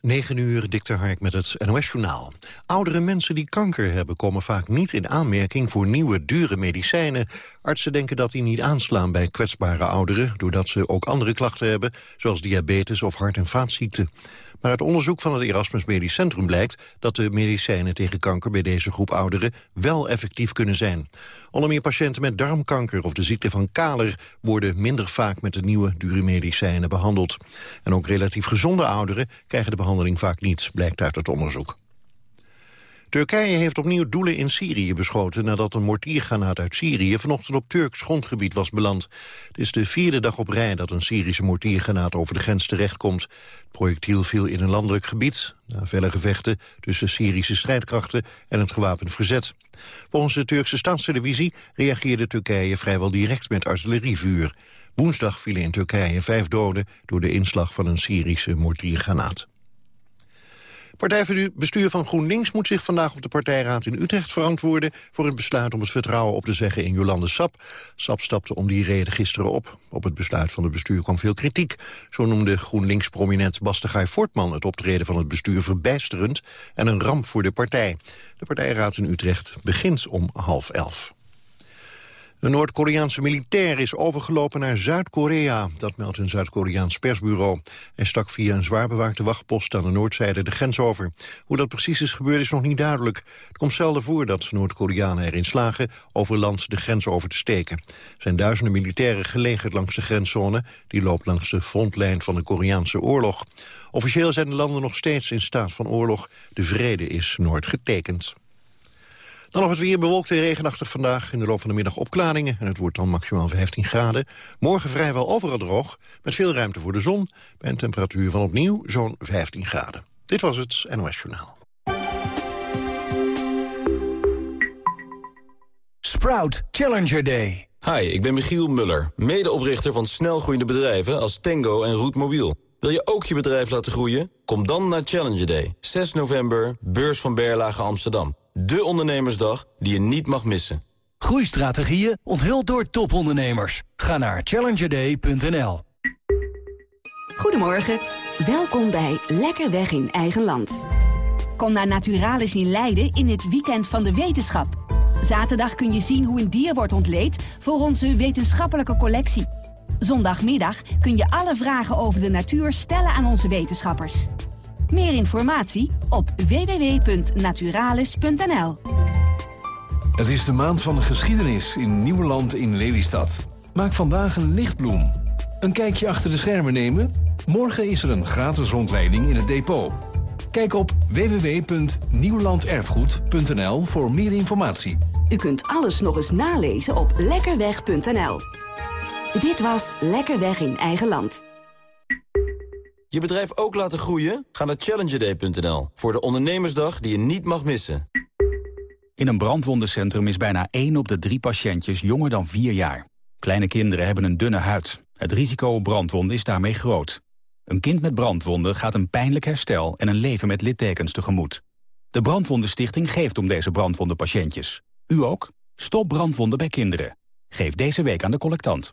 9 uur, Dikter Hark met het NOS-journaal. Oudere mensen die kanker hebben komen vaak niet in aanmerking voor nieuwe dure medicijnen. Artsen denken dat die niet aanslaan bij kwetsbare ouderen... doordat ze ook andere klachten hebben, zoals diabetes of hart- en vaatziekten. Maar uit onderzoek van het Erasmus Medisch Centrum blijkt... dat de medicijnen tegen kanker bij deze groep ouderen wel effectief kunnen zijn. Onder meer patiënten met darmkanker of de ziekte van Kaler... worden minder vaak met de nieuwe dure medicijnen behandeld. En ook relatief gezonde ouderen krijgen de behandeling vaak niet, blijkt uit het onderzoek. Turkije heeft opnieuw doelen in Syrië beschoten... nadat een mortiergranaat uit Syrië vanochtend op Turks grondgebied was beland. Het is de vierde dag op rij dat een Syrische mortiergranaat over de grens terechtkomt. Het projectiel viel in een landelijk gebied... na felle gevechten tussen Syrische strijdkrachten en het gewapend verzet. Volgens de Turkse staatstelevisie reageerde Turkije vrijwel direct met artillerievuur. Woensdag vielen in Turkije vijf doden door de inslag van een Syrische mortiergranaat. Partijbestuur van GroenLinks moet zich vandaag op de partijraad in Utrecht verantwoorden voor het besluit om het vertrouwen op te zeggen in Jolande Sap. Sap stapte om die reden gisteren op. Op het besluit van het bestuur kwam veel kritiek. Zo noemde GroenLinks-prominent Bastegaai Fortman het optreden van het bestuur verbijsterend en een ramp voor de partij. De partijraad in Utrecht begint om half elf. Een Noord-Koreaanse militair is overgelopen naar Zuid-Korea. Dat meldt een Zuid-Koreaans persbureau. Hij stak via een zwaar bewaakte wachtpost aan de noordzijde de grens over. Hoe dat precies is gebeurd is nog niet duidelijk. Het komt zelden voor dat Noord-Koreanen erin slagen over land de grens over te steken. Er zijn duizenden militairen gelegerd langs de grenszone. Die loopt langs de frontlijn van de Koreaanse oorlog. Officieel zijn de landen nog steeds in staat van oorlog. De vrede is nooit getekend. Dan nog het weer bewolkt en regenachtig vandaag. In de loop van de middag opklaringen en het wordt dan maximaal 15 graden. Morgen vrijwel overal droog, met veel ruimte voor de zon... bij een temperatuur van opnieuw zo'n 15 graden. Dit was het NOS Journaal. Sprout Challenger Day. Hi, ik ben Michiel Muller, medeoprichter van snelgroeiende bedrijven als Tango en Roetmobiel. Wil je ook je bedrijf laten groeien? Kom dan naar Challenger Day, 6 november, beurs van Berlage Amsterdam. De ondernemersdag die je niet mag missen. Groeistrategieën onthuld door topondernemers. Ga naar challengerday.nl. Goedemorgen, welkom bij Lekker Weg in Eigen Land. Kom naar Naturalis in Leiden in het Weekend van de Wetenschap. Zaterdag kun je zien hoe een dier wordt ontleed voor onze wetenschappelijke collectie. Zondagmiddag kun je alle vragen over de natuur stellen aan onze wetenschappers. Meer informatie op www.naturalis.nl Het is de maand van de geschiedenis in Nieuwland in Lelystad. Maak vandaag een lichtbloem. Een kijkje achter de schermen nemen? Morgen is er een gratis rondleiding in het depot. Kijk op www.nieuwlanderfgoed.nl voor meer informatie. U kunt alles nog eens nalezen op lekkerweg.nl. Dit was Lekker Weg in Eigen Land. Je bedrijf ook laten groeien? Ga naar challengerday.nl voor de ondernemersdag die je niet mag missen. In een brandwondencentrum is bijna 1 op de drie patiëntjes jonger dan 4 jaar. Kleine kinderen hebben een dunne huid. Het risico op brandwonden is daarmee groot. Een kind met brandwonden gaat een pijnlijk herstel en een leven met littekens tegemoet. De Brandwondenstichting geeft om deze brandwondenpatiëntjes. U ook? Stop brandwonden bij kinderen. Geef deze week aan de collectant.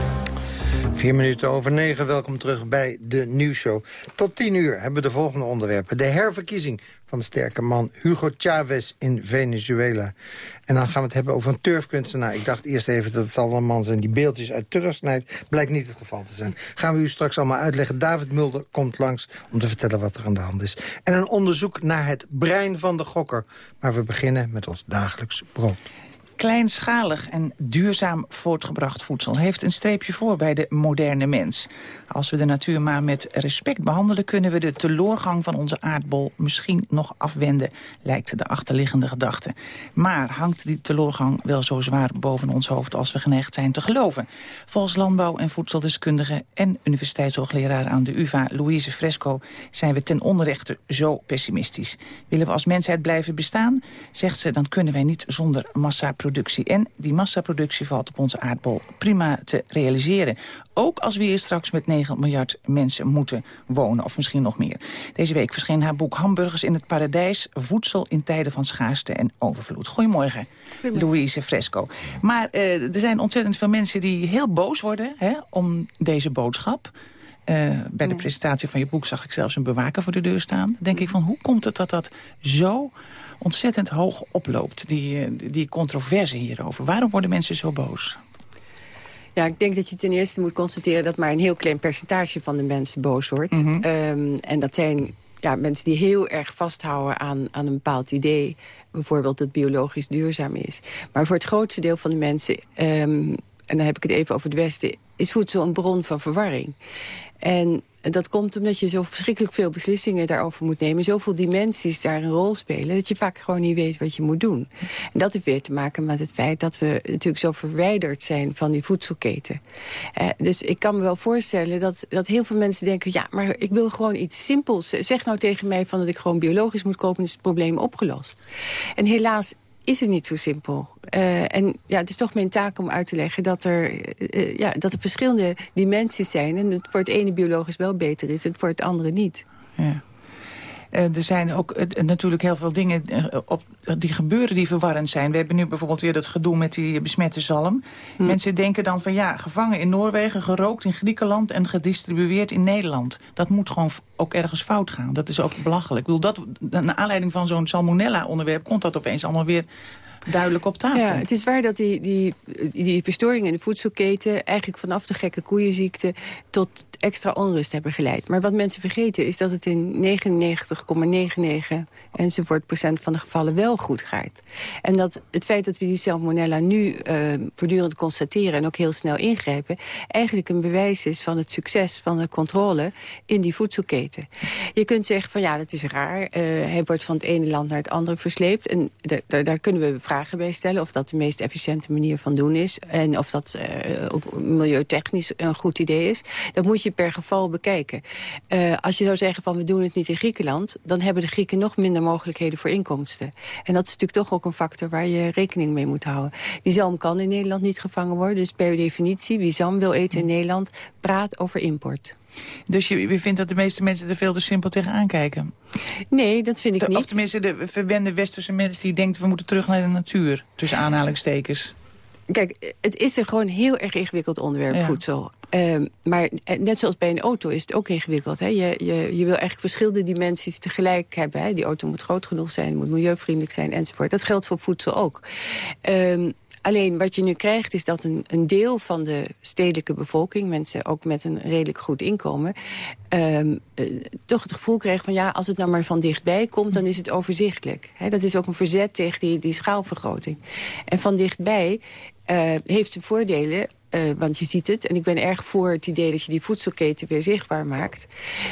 Vier minuten over negen, welkom terug bij de nieuwsshow. Tot tien uur hebben we de volgende onderwerpen. De herverkiezing van de sterke man Hugo Chavez in Venezuela. En dan gaan we het hebben over een turfkunstenaar. Ik dacht eerst even dat het zal wel een man zijn die beeldjes uit turf snijdt. Blijkt niet het geval te zijn. Gaan we u straks allemaal uitleggen. David Mulder komt langs om te vertellen wat er aan de hand is. En een onderzoek naar het brein van de gokker. Maar we beginnen met ons dagelijks brood. Kleinschalig en duurzaam voortgebracht voedsel heeft een streepje voor bij de moderne mens. Als we de natuur maar met respect behandelen... kunnen we de teloorgang van onze aardbol misschien nog afwenden... lijkt de achterliggende gedachte. Maar hangt die teloorgang wel zo zwaar boven ons hoofd... als we geneigd zijn te geloven? Volgens landbouw- en voedseldeskundige... en universiteitshoogleraar aan de UvA, Louise Fresco... zijn we ten onrechte zo pessimistisch. Willen we als mensheid blijven bestaan? Zegt ze, dan kunnen wij niet zonder massaproductie. En die massaproductie valt op onze aardbol prima te realiseren. Ook als we hier straks met 9 miljard mensen moeten wonen, of misschien nog meer. Deze week verscheen haar boek Hamburgers in het Paradijs... Voedsel in tijden van schaarste en overvloed. Goedemorgen, Louise Fresco. Maar uh, er zijn ontzettend veel mensen die heel boos worden hè, om deze boodschap... Uh, bij de presentatie van je boek zag ik zelfs een bewaker voor de deur staan. Dan denk ik van, hoe komt het dat dat zo ontzettend hoog oploopt, die, die controverse hierover? Waarom worden mensen zo boos? Ja, ik denk dat je ten eerste moet constateren... dat maar een heel klein percentage van de mensen boos wordt. Mhm. um, en dat zijn ja, mensen die heel erg vasthouden aan, aan een bepaald idee. Bijvoorbeeld dat biologisch duurzaam is. Maar voor het grootste deel van de mensen... Um, en dan heb ik het even over het Westen... is voedsel een bron van verwarring. En dat komt omdat je zo verschrikkelijk veel beslissingen daarover moet nemen. Zoveel dimensies daar een rol spelen... dat je vaak gewoon niet weet wat je moet doen. En dat heeft weer te maken met het feit dat we natuurlijk zo verwijderd zijn... van die voedselketen. Eh, dus ik kan me wel voorstellen dat, dat heel veel mensen denken... ja, maar ik wil gewoon iets simpels. Zeg nou tegen mij van dat ik gewoon biologisch moet kopen... is het probleem opgelost. En helaas is het niet zo simpel. Uh, en ja, het is toch mijn taak om uit te leggen dat er, uh, ja, dat er verschillende dimensies zijn. En het voor het ene biologisch wel beter is, en voor het andere niet. Ja. Uh, er zijn ook uh, natuurlijk heel veel dingen uh, op, die gebeuren die verwarrend zijn. We hebben nu bijvoorbeeld weer dat gedoe met die besmette zalm. Hm. Mensen denken dan van ja, gevangen in Noorwegen, gerookt in Griekenland... en gedistribueerd in Nederland. Dat moet gewoon ook ergens fout gaan. Dat is ook belachelijk. Ik bedoel, dat, naar aanleiding van zo'n salmonella-onderwerp... komt dat opeens allemaal weer duidelijk op tafel. Ja, het is waar dat die, die, die verstoringen in de voedselketen... eigenlijk vanaf de gekke koeienziekte tot extra onrust hebben geleid. Maar wat mensen vergeten is dat het in 99,99 enzovoort procent van de gevallen wel goed gaat. En dat het feit dat we die salmonella nu uh, voortdurend constateren... en ook heel snel ingrijpen... eigenlijk een bewijs is van het succes van de controle in die voedselketen. Je kunt zeggen van ja, dat is raar. Uh, hij wordt van het ene land naar het andere versleept. En daar kunnen we vragen bij stellen of dat de meest efficiënte manier van doen is. En of dat uh, ook milieutechnisch een goed idee is. Dat moet je per geval bekijken. Uh, als je zou zeggen van we doen het niet in Griekenland... dan hebben de Grieken nog minder mogelijkheden voor inkomsten. En dat is natuurlijk toch ook een factor waar je rekening mee moet houden. Die zalm kan in Nederland niet gevangen worden. Dus per definitie, wie zalm wil eten in Nederland... praat over import. Dus je, je vindt dat de meeste mensen er veel te simpel tegenaan kijken? Nee, dat vind ik niet. Of tenminste de verwende westerse mensen die denken... we moeten terug naar de natuur, tussen aanhalingstekens. Kijk, het is er gewoon heel erg ingewikkeld onderwerp, ja. voedsel. Um, maar net zoals bij een auto is het ook ingewikkeld. Hè? Je, je, je wil eigenlijk verschillende dimensies tegelijk hebben. Hè? Die auto moet groot genoeg zijn, moet milieuvriendelijk zijn enzovoort. Dat geldt voor voedsel ook. Um, Alleen wat je nu krijgt is dat een, een, deel van de stedelijke bevolking... mensen ook met een redelijk goed inkomen... Um, uh, toch het gevoel krijgt van ja, als het nou maar van dichtbij komt... dan is het overzichtelijk. Dat is ook een verzet tegen die, die schaalvergroting. En van dichtbij uh, heeft de voordelen... Uh, want je ziet het, en ik ben erg voor het idee dat je die voedselketen weer zichtbaar maakt.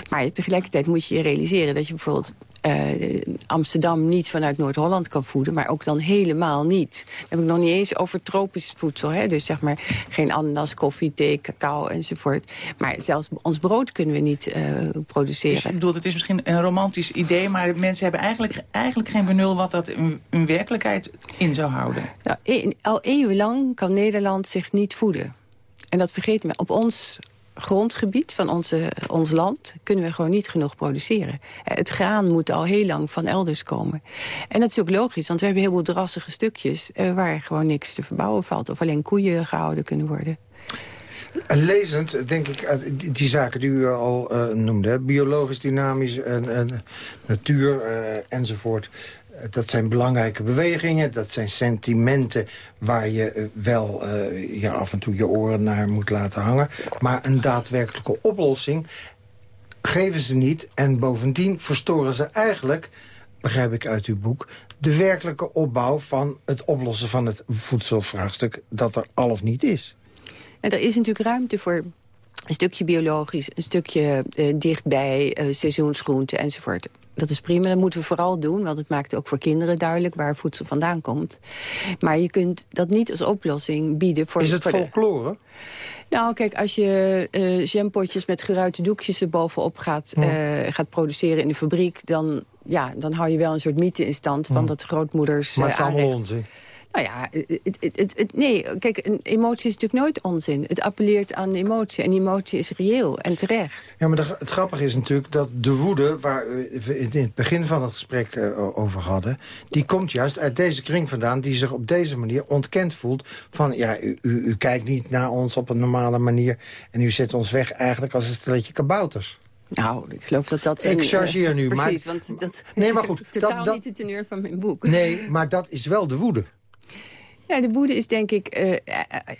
Maar tegelijkertijd moet je je realiseren dat je bijvoorbeeld uh, Amsterdam niet vanuit Noord-Holland kan voeden, maar ook dan helemaal niet. Dan heb ik nog niet eens over tropisch voedsel. Hè? Dus zeg maar geen ananas, koffie, thee, cacao enzovoort. Maar zelfs ons brood kunnen we niet uh, produceren. Dus ik bedoel, het is misschien een romantisch idee, maar mensen hebben eigenlijk, eigenlijk geen benul wat dat in, in werkelijkheid in zou houden. Nou, al eeuwenlang kan Nederland zich niet voeden. En dat vergeet men. Op ons grondgebied van onze, ons land kunnen we gewoon niet genoeg produceren. Het graan moet al heel lang van elders komen. En dat is ook logisch, want we hebben heel veel drassige stukjes... Uh, waar gewoon niks te verbouwen valt. Of alleen koeien gehouden kunnen worden. Lezend, denk ik, die, die zaken die u al noemde... biologisch, dynamisch, en, en natuur enzovoort dat zijn belangrijke bewegingen. Dat zijn sentimenten waar je wel uh, ja, af en toe je oren naar moet laten hangen. Maar een daadwerkelijke oplossing geven ze niet. En bovendien verstoren ze eigenlijk, begrijp ik uit uw boek... de werkelijke opbouw van het oplossen van het voedselvraagstuk... dat er al of niet is. En er is natuurlijk ruimte voor een stukje biologisch, een stukje uh, dichtbij, uh, seizoensgroenten enzovoort. Dat is prima, dat moeten we vooral doen, want het maakt ook voor kinderen duidelijk waar voedsel vandaan komt. Maar je kunt dat niet als oplossing bieden voor... Is het voor folklore? Nou, kijk, als je uh, jampotjes met geruite doekjes erbovenop gaat, gaat produceren in de fabriek... Dan, ja, dan hou je wel een soort mythe in stand van dat grootmoeders... Maar het is allemaal onzin. Nou ja, het, het, het, nee, kijk, een emotie is natuurlijk nooit onzin. Het appelleert aan emotie en emotie is reëel en terecht. Ja, maar de, het grappige is natuurlijk dat de woede... waar we in het begin van het gesprek uh, over hadden... die komt juist uit deze kring vandaan... die zich op deze manier ontkend voelt van... ja, u, u, u kijkt niet naar ons op een normale manier... en u zet ons weg eigenlijk als een stelletje kabouters. Nou, ik geloof dat dat... Ik chargeer nu, precies, maar... Precies, want dat nee, is maar goed, totaal dat, dat, niet de teneur van mijn boek. Nee, maar dat is wel de woede. Ja, de woede is denk ik, uh,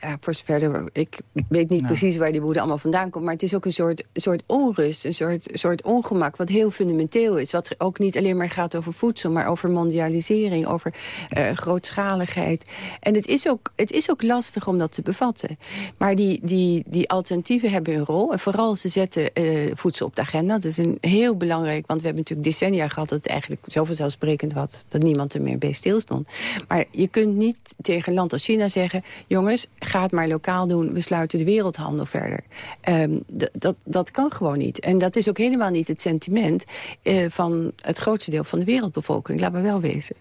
ja, voor zover, ik weet niet precies waar die woede allemaal vandaan komt, maar het is ook een soort, soort onrust, een soort, soort ongemak, wat heel fundamenteel is. Wat ook niet alleen maar gaat over voedsel, maar over mondialisering, over uh, grootschaligheid. En het is, ook, het is ook lastig om dat te bevatten. Maar die, die, die alternatieven hebben een rol. En vooral ze zetten uh, voedsel op de agenda. Dat is een heel belangrijk, want we hebben natuurlijk decennia gehad dat het eigenlijk zo vanzelfsprekend was dat niemand er meer bij stilstond. Maar je kunt niet tegen een land als China zeggen... jongens, ga het maar lokaal doen, we sluiten de wereldhandel verder. Um, dat, dat kan gewoon niet. En dat is ook helemaal niet het sentiment uh, van het grootste deel van de wereldbevolking. Laat maar wel wezen.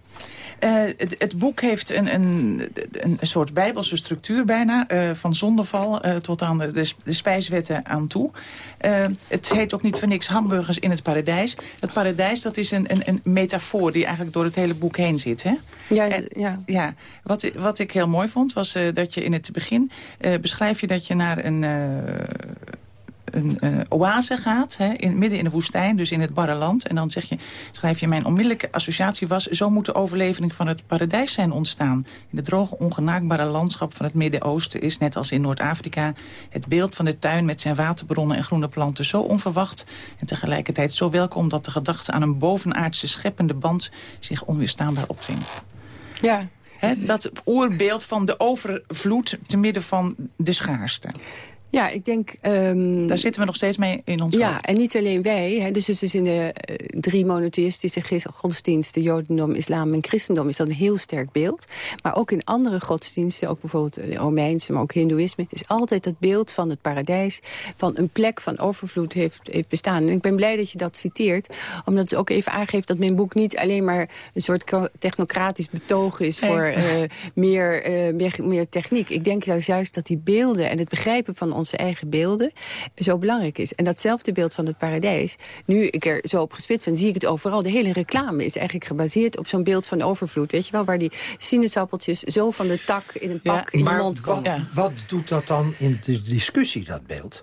Uh, het, het, boek heeft een, een, een, soort bijbelse structuur bijna. Uh, van zondeval uh, tot aan de, de, de, spijswetten aan toe. het heet ook niet voor niks hamburgers in het paradijs. Het paradijs dat is een, een, een metafoor die eigenlijk door het hele boek heen zit. Hè? Ja, en, ja. ja wat, wat ik heel mooi vond was dat je in het begin... beschrijf je dat je naar een een uh, oase gaat, hè, in, midden in de woestijn, dus in het barre land. En dan zeg je, schrijf je, mijn onmiddellijke associatie was... zo moet de overlevering van het paradijs zijn ontstaan. In het droge, ongenaakbare landschap van het Midden-Oosten... is, net als in Noord-Afrika, het beeld van de tuin... met zijn waterbronnen en groene planten zo onverwacht... en tegelijkertijd zo welkom dat de gedachte aan een bovenaardse scheppende band... zich onweerstaanbaar opdringt. Ja, He, dat oerbeeld van de overvloed te midden van de schaarste. Ja, ik denk... Um, Daar zitten we nog steeds mee in ons Ja, hoofd. en niet alleen wij. Hè, dus, dus in de uh, drie monotheïstische godsdiensten... jodendom, islam en christendom is dat een heel sterk beeld. Maar ook in andere godsdiensten, ook bijvoorbeeld de Romeinse... maar ook hindoeïsme, is altijd dat beeld van het paradijs... van een plek van overvloed heeft, heeft bestaan. En ik ben blij dat je dat citeert. Omdat het ook even aangeeft dat mijn boek niet alleen maar... een soort technocratisch betoog is voor uh, meer, uh, meer, meer techniek. Ik denk juist, juist dat die beelden en het begrijpen van onze eigen beelden zo belangrijk is. En datzelfde beeld van het paradijs, nu ik er zo op gespitst ben, zie ik het overal. De hele reclame is eigenlijk gebaseerd op zo'n beeld van overvloed. Weet je wel, waar die sinaasappeltjes zo van de tak in een pak in maar mond komen. wat, wat doet dat dan in de discussie, dat beeld?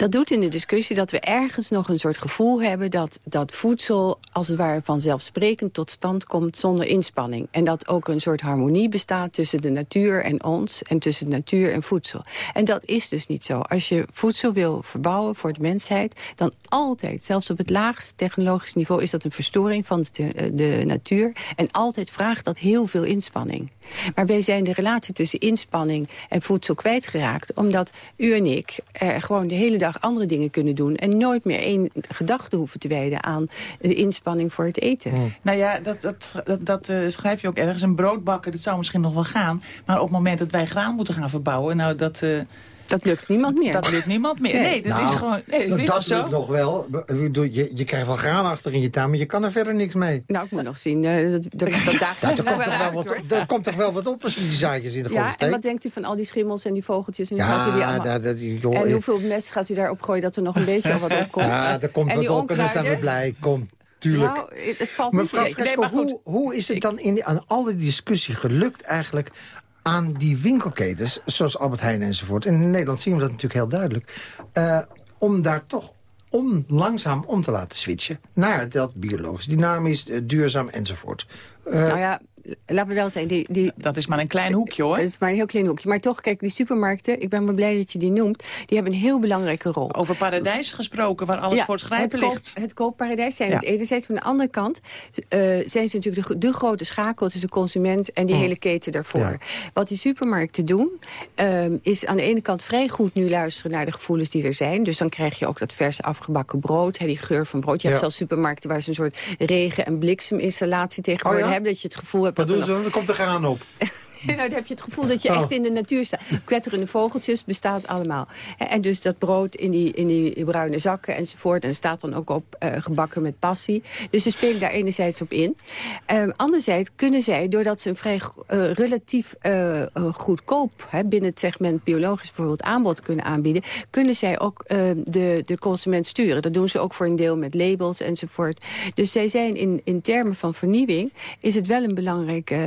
Dat doet in de discussie dat we ergens nog een soort gevoel hebben... dat, dat voedsel als het ware vanzelfsprekend tot stand komt zonder inspanning. En dat ook een soort harmonie bestaat tussen de natuur en ons... en tussen natuur en voedsel. En dat is dus niet zo. Als je voedsel wil verbouwen voor de mensheid... dan altijd, zelfs op het laagst technologisch niveau... is dat een verstoring van de, natuur. En altijd vraagt dat heel veel inspanning. Maar wij zijn de relatie tussen inspanning en voedsel kwijtgeraakt... omdat u en ik er gewoon de hele dag andere dingen kunnen doen... en nooit meer één gedachte hoeven te wijden aan de inspanning voor het eten. Hmm. Nou ja, dat, dat, dat, dat uh, schrijf je ook ergens. Een brood bakken, dat zou misschien nog wel gaan. Maar op het moment dat wij graan moeten gaan verbouwen... nou, dat... Uh, dat lukt niemand meer. Dat lukt niemand meer. Nee, nee dat nou, is gewoon. Nee, dat is dat zo. lukt nog wel. Je, je krijgt wel graan achter in je tuin, maar je kan er verder niks mee. Nou, ik moet nog zien. Uh, dat, dat, dat, daagt nou, er, komt toch wel wat, er komt toch wel wat op als je die zaadjes in de grond Ja, en wat denkt u van al die schimmels en die vogeltjes? En, ja, gaat u die allemaal... dat, dat, joh, en hoeveel mest gaat u daarop gooien dat er nog een beetje wat op komt? Ja, er komt en wat die op en dan zijn we blij. Kom. Tuurlijk. Nou, het valt Mevrouw niet Fresco, nee, hoe, hoe is het dan in die, aan al die discussie gelukt eigenlijk aan die winkelketens, zoals Albert Heijn enzovoort. En in Nederland zien we dat natuurlijk heel duidelijk. Uh, om daar toch om langzaam om te laten switchen naar dat biologisch, dynamisch, uh, duurzaam enzovoort. Uh, nou ja, laten we wel zijn... Die, die, dat is maar een klein hoekje, hoor. Dat is maar een heel klein hoekje. Maar toch, kijk, die supermarkten, ik ben wel blij dat je die noemt... die hebben een heel belangrijke rol. Over paradijs gesproken, waar alles voor het schrijven het ligt. het koopparadijs zijn ja. het enerzijds. Van de andere kant uh, zijn ze natuurlijk de, de, grote schakel... tussen consument en die mm. hele keten daarvoor. Wat die supermarkten doen, um, is aan de ene kant vrij goed nu luisteren... naar de gevoelens die er zijn. Dus dan krijg je ook dat verse afgebakken brood, hè, die geur van brood. Je hebt zelfs supermarkten waar ze een soort regen- en blikseminstallatie tegenwoordig oh hebben. Dat je het gevoel ze? Dan komt er gaan op. nou, dan heb je het gevoel dat je echt oh. in de natuur staat. Kwetterende vogeltjes bestaat allemaal. En dus dat brood in die, in die bruine zakken enzovoort. En staat dan ook op uh, gebakken met passie. Dus ze spelen daar enerzijds op in. Um, anderzijds kunnen zij, doordat ze een vrij uh, relatief uh, goedkoop... Hè, binnen het segment biologisch bijvoorbeeld aanbod kunnen aanbieden... kunnen zij ook ehm, de, de consument sturen. Dat doen ze ook voor een deel met labels enzovoort. Dus zij zijn in, in termen van vernieuwing... is het wel een belangrijke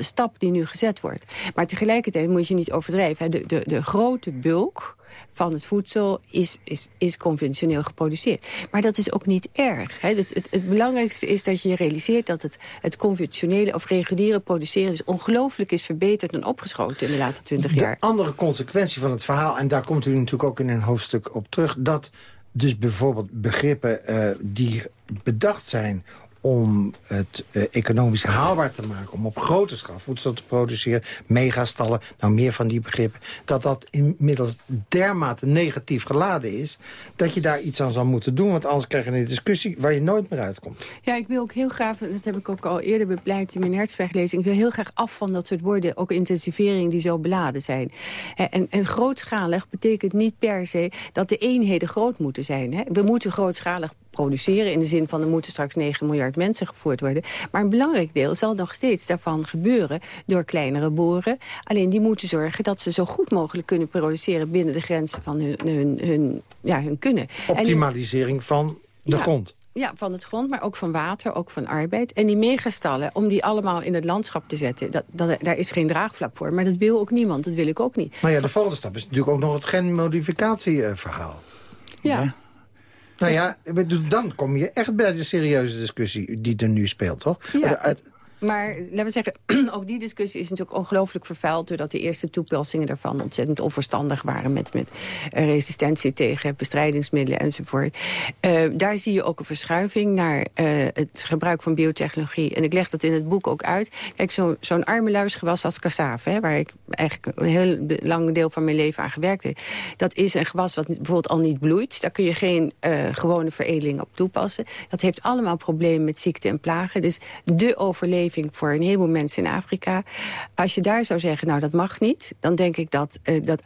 stap die nu gezet wordt. Maar tegelijkertijd moet je niet overdrijven. De, de, de grote bulk van het voedsel is, is, is conventioneel geproduceerd. Maar dat is ook niet erg. Hè. Het, het, het, belangrijkste is dat je realiseert dat het, het conventionele of reguliere produceren... dus ongelooflijk is verbeterd en opgeschoten in de laatste twintig jaar. De andere consequentie van het verhaal, en daar komt u natuurlijk ook in een hoofdstuk op terug... dat dus bijvoorbeeld begrippen uh, die bedacht zijn om het uh, economisch haalbaar te maken... om op grote schaal voedsel te produceren, megastallen... nou meer van die begrippen... dat dat inmiddels dermate negatief geladen is... dat je daar iets aan zal moeten doen. Want anders krijg je een discussie waar je nooit meer uitkomt. Ja, ik wil ook heel graag, dat heb ik ook al eerder bepleit in mijn hertzweglezing... ik wil heel graag af van dat soort woorden, ook intensivering die zo beladen zijn. En, en grootschalig betekent niet per se dat de eenheden groot moeten zijn. Hè? We moeten grootschalig produceren... in de zin van er moeten straks 9 miljard mensen gevoerd worden. Maar een belangrijk deel zal nog steeds daarvan gebeuren... door kleinere boeren. Alleen die moeten zorgen dat ze zo goed mogelijk kunnen produceren... binnen de grenzen van hun, hun, hun ja, hun kunnen. Optimalisering van de grond. Ja, van het grond, maar ook van water, ook van arbeid. En die megastallen, om die allemaal in het landschap te zetten... Dat, dat, daar is geen draagvlak voor. Maar dat wil ook niemand, dat wil ik ook niet. Maar ja, de volgende stap is natuurlijk ook nog het genmodificatieverhaal. Ja. Nou ja, dan kom je echt bij de serieuze discussie die er nu speelt, toch? Ja. Maar laten we zeggen, ook die discussie is natuurlijk ongelooflijk vervuild... doordat de eerste toepassingen daarvan ontzettend onverstandig waren... met, met resistentie tegen bestrijdingsmiddelen enzovoort. Uh, daar zie je ook een verschuiving naar uh, het gebruik van biotechnologie. En ik leg dat in het boek ook uit. Kijk, zo'n zo arme als cassave... waar ik eigenlijk een heel lang deel van mijn leven aan gewerkt heb... dat is een gewas wat bijvoorbeeld al niet bloeit. Daar kun je geen uh, gewone veredeling op toepassen. Dat heeft allemaal problemen met ziekte en plagen. Dus de overleving voor een heleboel mensen in Afrika. Als je daar zou zeggen, nou dat mag niet... dan denk ik dat, uh, dat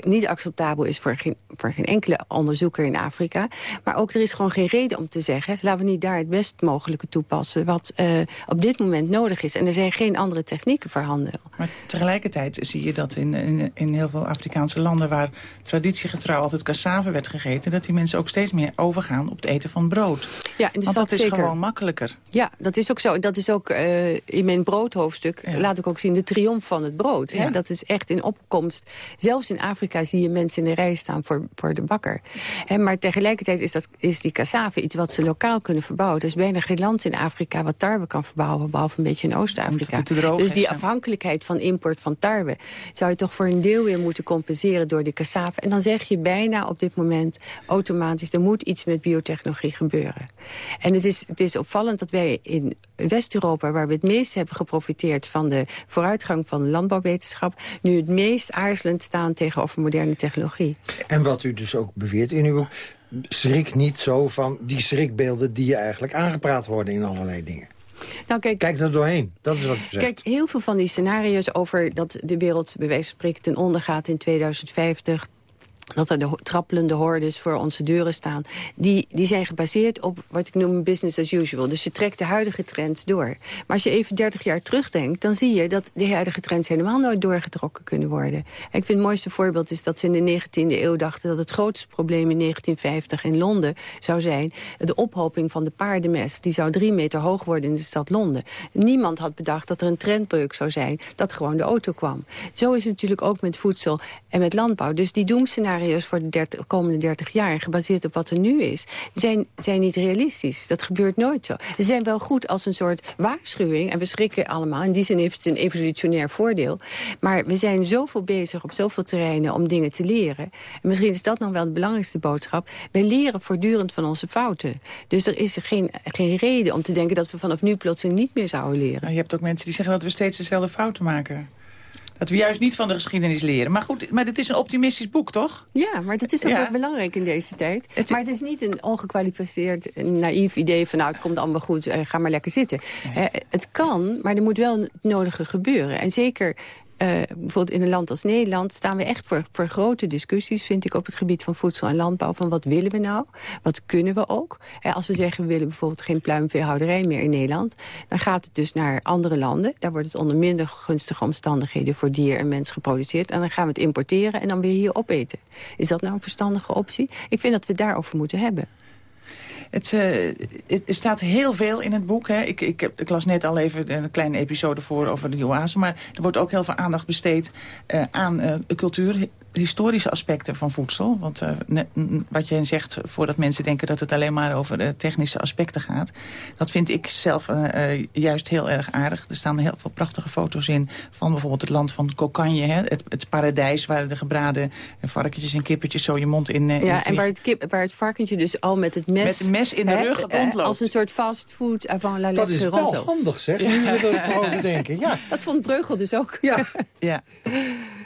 niet acceptabel is voor geen, voor geen enkele onderzoeker in Afrika. Maar ook er is gewoon geen reden om te zeggen... laten we niet daar het best mogelijke toepassen wat uh, op dit moment nodig is. En er zijn geen andere technieken voorhanden. Maar tegelijkertijd zie je dat in, in, in heel veel Afrikaanse landen... waar traditiegetrouw altijd cassave werd gegeten... dat die mensen ook steeds meer overgaan op het eten van brood. Ja, in de Want dat is gewoon makkelijker. Ja, dat is ook zo. Dat is ook uh, in mijn broodhoofdstuk... laat ik ook zien de triomf van het brood. Hè? Dat is echt in opkomst. Zelfs in Afrika Afrika zie je mensen in de rij staan voor, voor de bakker. maar tegelijkertijd is, dat, is die cassave iets wat ze lokaal kunnen verbouwen. Er is bijna geen land in Afrika wat tarwe kan verbouwen... behalve een beetje in Oost-Afrika. Dus die afhankelijkheid van import van tarwe... zou je toch voor een deel weer moeten compenseren door die cassave. En dan zeg je bijna op dit moment automatisch... er moet iets met biotechnologie gebeuren. En het is, het is opvallend dat wij in West-Europa... waar we het meest hebben geprofiteerd van de vooruitgang van landbouwwetenschap... nu het meest aarzelend staan tegenover moderne technologie. En wat u dus ook beweert in uw boek... schrik niet zo van die schrikbeelden die je eigenlijk aangepraat worden in allerlei dingen. Nou, kijk, kijk er doorheen, dat is wat u zegt. Kijk, heel veel van die scenario's over dat de wereld bij wijze van spreken ten onder gaat in 2050 dat er de trappelende hordes voor onze deuren staan... Die, die zijn gebaseerd op wat ik noem business as usual. Dus je trekt de huidige trends door. Maar als je even 30 jaar terugdenkt... dan zie je dat de huidige trends helemaal nooit doorgetrokken kunnen worden. ik vind het mooiste voorbeeld is dat we in de 19e eeuw dachten... dat het grootste probleem in 1950 in Londen zou zijn... de ophoping van de paardenmest. Die zou drie meter hoog worden in de stad Londen. Niemand had bedacht dat er een trendbreuk zou zijn... dat gewoon de auto kwam. Zo is het natuurlijk ook met voedsel en met landbouw. Dus die doemscenario's scenario's voor de komende 30 jaar... gebaseerd op wat er nu is, zijn, zijn niet realistisch. Dat gebeurt nooit zo. Ze zijn wel goed als een soort waarschuwing. En we schrikken allemaal. In die zin heeft het een evolutionair voordeel. Maar we zijn zoveel bezig op zoveel terreinen om dingen te leren. En misschien is dat nog wel de belangrijkste boodschap. We leren voortdurend van onze fouten. Dus er is geen, geen reden om te denken dat we vanaf nu plotseling niet meer zouden leren. Nou, je hebt ook mensen die zeggen dat we steeds dezelfde fouten maken. Dat we juist niet van de geschiedenis leren. Maar goed, maar dit is een optimistisch boek, toch? Ja, maar dat is ook wel belangrijk in deze tijd. Maar het is niet een ongekwalificeerd, naïef idee van... nou, het komt allemaal goed, eh, ga maar lekker zitten. Eh, het kan, maar er moet wel het nodige gebeuren. En zeker bijvoorbeeld in een land als Nederland... staan we echt voor, grote discussies, vind ik, op het gebied van voedsel en landbouw. Van wat willen we nou? Wat kunnen we ook? Uh, als we zeggen, we willen bijvoorbeeld geen pluimveehouderij meer in Nederland... dan gaat het dus naar andere landen. Daar wordt het onder minder gunstige omstandigheden... voor dier en mens geproduceerd. En dan gaan we het importeren en dan weer hier opeten. Is dat nou een verstandige optie? Ik vind dat we het daarover moeten hebben. Het, er staat heel veel in het boek. Hè. Ik, ik, las net al even een kleine episode voor over de oase. Maar er wordt ook heel veel aandacht besteed uh, aan uh, cultuur historische aspecten van voedsel. Want uh, wat jij zegt, voordat mensen denken dat het alleen maar over de technische aspecten gaat. Dat vind ik zelf uh, uh, juist heel erg aardig. Er staan heel veel prachtige foto's in van bijvoorbeeld het land van Cocagne. Hè? Het, het paradijs waar de gebraden varkentjes en kippertjes zo je mond in... ja, en waar het, kip, waar het varkentje dus al met het mes... Met het mes in de hè, rug rondloopt. Als een soort fastfood avant la Dat is wel handig zeg, ja. nu we erover denken. Ja. Dat vond Breugel dus ook. Ja. ja.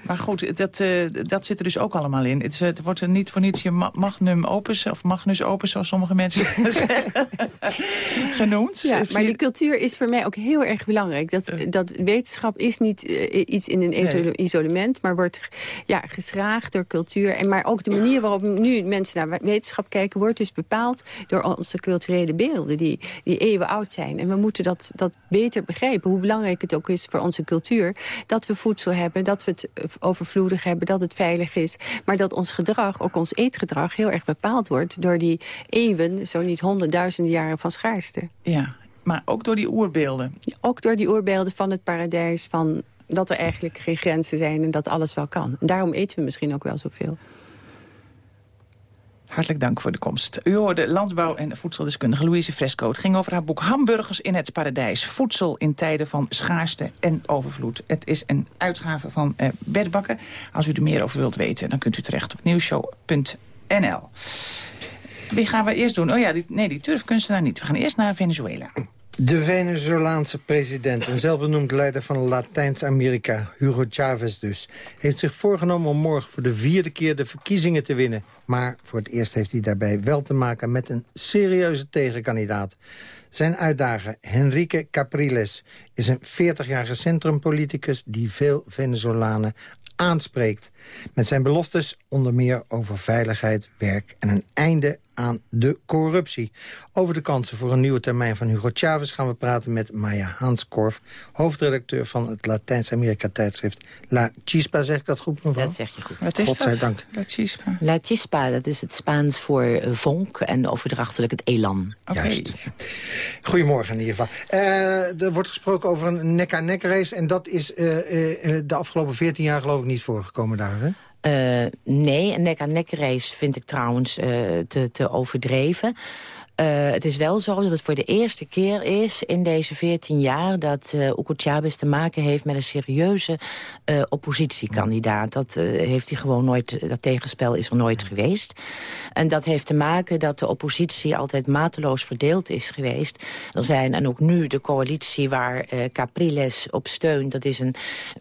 Maar goed, dat, uh, dat zit er dus ook allemaal in. Het, het wordt er niet voor niets je magnum opus, of magnus opus, zoals sommige mensen zeggen, genoemd. Ja, maar die cultuur is voor mij ook heel erg belangrijk. Dat, dat wetenschap is niet uh, iets in een nee. isolement, maar wordt ja, geschraagd door cultuur. En maar ook de manier waarop nu mensen naar wetenschap kijken, wordt dus bepaald door onze culturele beelden, die, die eeuwen oud zijn. En we moeten dat, dat beter begrijpen, hoe belangrijk het ook is voor onze cultuur, dat we voedsel hebben, dat we het overvloedig hebben, dat het veilig is. Maar dat ons gedrag, ook ons eetgedrag, heel erg bepaald wordt... door die eeuwen, zo niet honderdduizenden jaren van schaarste. Ja, maar ook door die oerbeelden. Ook door die oerbeelden van het paradijs, van dat er eigenlijk geen grenzen zijn en dat alles wel kan. En daarom eten we misschien ook wel zoveel. Hartelijk dank voor de komst. U hoorde landbouw- en voedseldeskundige Louise Fresco. Het ging over haar boek Hamburgers in het Paradijs. Voedsel in tijden van schaarste en overvloed. Het is een uitgave van eh, Bert Bakker. Als u er meer over wilt weten, dan kunt u terecht op nieuwshow.nl. Wie gaan we eerst doen? Oh ja, die, nee, die turfkunstenaar niet. We gaan eerst naar Venezuela. De Venezolaanse president en zelfbenoemd leider van Latijns-Amerika, Hugo Chavez dus... heeft zich voorgenomen om morgen voor de vierde keer de verkiezingen te winnen. Maar voor het eerst heeft hij daarbij wel te maken met een serieuze tegenkandidaat. Zijn uitdager, Henrique Capriles, is een 40-jarige centrumpoliticus... die veel Venezolanen aanspreekt. Met zijn beloftes onder meer over veiligheid, werk en een einde aan de corruptie. Over de kansen voor een nieuwe termijn van Hugo Chavez gaan we praten met Maya Hanskorf, hoofdredacteur van het Latijns-Amerika-tijdschrift La Chispa. Zeg ik dat goed, mevrouw? Dat zeg je goed. Wat is Godzijdank. La Chispa? La Chispa, dat is het Spaans voor vonk en overdrachtelijk het elan. Okay. Juist. Goedemorgen in ieder geval. Uh, er wordt gesproken over een nek-aan-nek race en dat is uh, uh, de afgelopen 14 jaar geloof ik niet voorgekomen daar, hè? Uh, nee, een nek-aan-nek race vind ik trouwens uh, te, te overdreven. Uh, het is wel zo dat het voor de eerste keer is in deze 14 jaar... dat uh, te maken heeft met een serieuze uh, oppositiekandidaat. Dat heeft hij gewoon nooit, dat tegenspel is er nooit geweest. En dat heeft te maken dat de oppositie altijd mateloos verdeeld is geweest. Er zijn, en ook nu, de coalitie waar Capriles op steunt... dat is een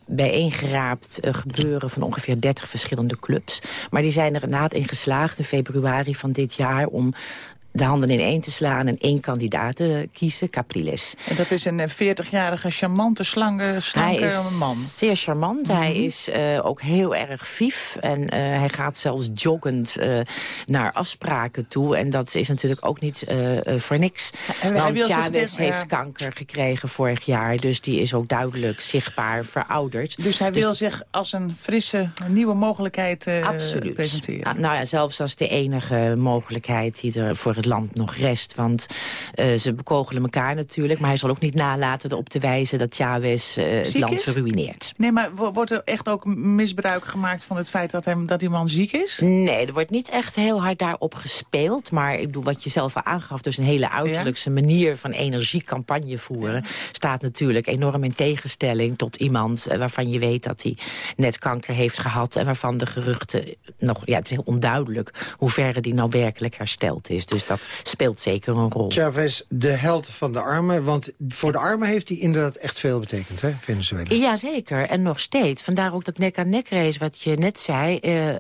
bijeengeraapt gebeuren van ongeveer 30 verschillende clubs. Maar die zijn er inderdaad in geslaagd in februari van dit jaar... om de handen in één te slaan en één kandidaat te kiezen, Capriles. En dat is een 40-jarige charmante, slange, slanke man. zeer charmant. Mm -hmm. Hij is uh, ook heel erg vief. En uh, hij gaat zelfs joggend uh, naar afspraken toe. En dat is natuurlijk ook niet voor niks. En, Want Chavez heeft ja. kanker gekregen vorig jaar. Dus die is ook duidelijk zichtbaar verouderd. Dus hij wil dus zich als een frisse, nieuwe mogelijkheid Absoluut. presenteren? Nou ja, zelfs als de enige mogelijkheid die er voor het het land nog rest. Want ze bekogelen elkaar natuurlijk. Maar hij zal ook niet nalaten erop te wijzen dat Chavez het land verruineert. Nee, maar wordt er echt ook misbruik gemaakt van het feit dat, hem, dat die man ziek is? Nee, er wordt niet echt heel hard daarop gespeeld. Maar ik doe wat je zelf al aangaf. Dus een hele uiterlijkse manier van energiecampagne voeren... staat natuurlijk enorm in tegenstelling tot iemand... waarvan je weet dat hij net kanker heeft gehad... en waarvan de geruchten nog... ja, het is heel onduidelijk hoe ver die nou werkelijk hersteld is. Dus dat speelt zeker een rol. Chavez, de held van de armen. Want voor de armen heeft hij inderdaad echt veel betekend, hè, Venezuela? Ja, zeker. En nog steeds. Vandaar ook dat nek-aan-nek race, wat je net zei. Uh,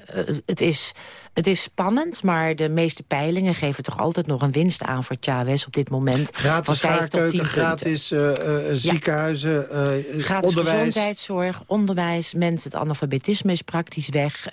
het is het is spannend, maar de meeste peilingen geven toch altijd nog een winst aan voor Chavez op dit moment. Gratis vaarkeuken, gratis uh, uh, ziekenhuizen, uh, gratis onderwijs. gezondheidszorg, onderwijs. Mensen, het analfabetisme is praktisch weg.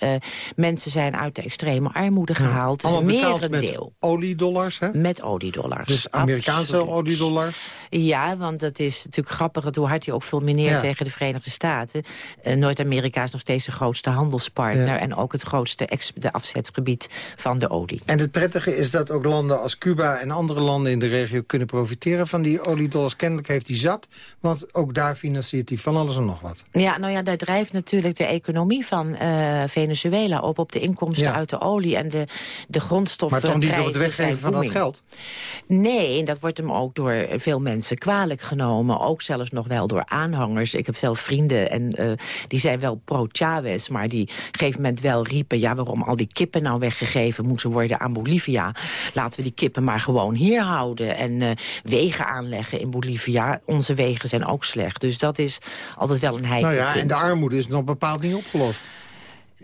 mensen zijn uit de extreme armoede gehaald. Ja. Allemaal betaald met oliedollars, hè? Met oliedollars. Dus Amerikaanse Absoluut. oliedollars? Ja, want het is natuurlijk grappig hoe hard hij ook fulmineert ja. tegen de Verenigde Staten. Noord-Amerika is nog steeds de grootste handelspartner... En ook het grootste de afzet gebied van de olie. En het prettige is dat ook landen als Cuba en andere landen in de regio kunnen profiteren van die oliedollars. Kennelijk heeft hij zat, want ook daar financiert hij van alles en nog wat. Ja, nou ja, daar drijft natuurlijk de economie van uh, Venezuela op, op de inkomsten ja. uit de olie en de, de grondstoffen. Maar toch niet door het weggeven van dat geld? Nee, en dat wordt hem ook door veel mensen kwalijk genomen. Ook zelfs nog wel door aanhangers. Ik heb zelf vrienden en uh, die zijn wel pro-Chavez, maar die op een gegeven moment wel riepen... ja, waarom al die kippen nou weggegeven moeten worden aan Bolivia. Laten we die kippen maar gewoon hier houden. En uh, wegen aanleggen in Bolivia. Onze wegen zijn ook slecht. Dus dat is altijd wel een heikel Nou ja, punt. en de armoede is nog bepaald niet opgelost.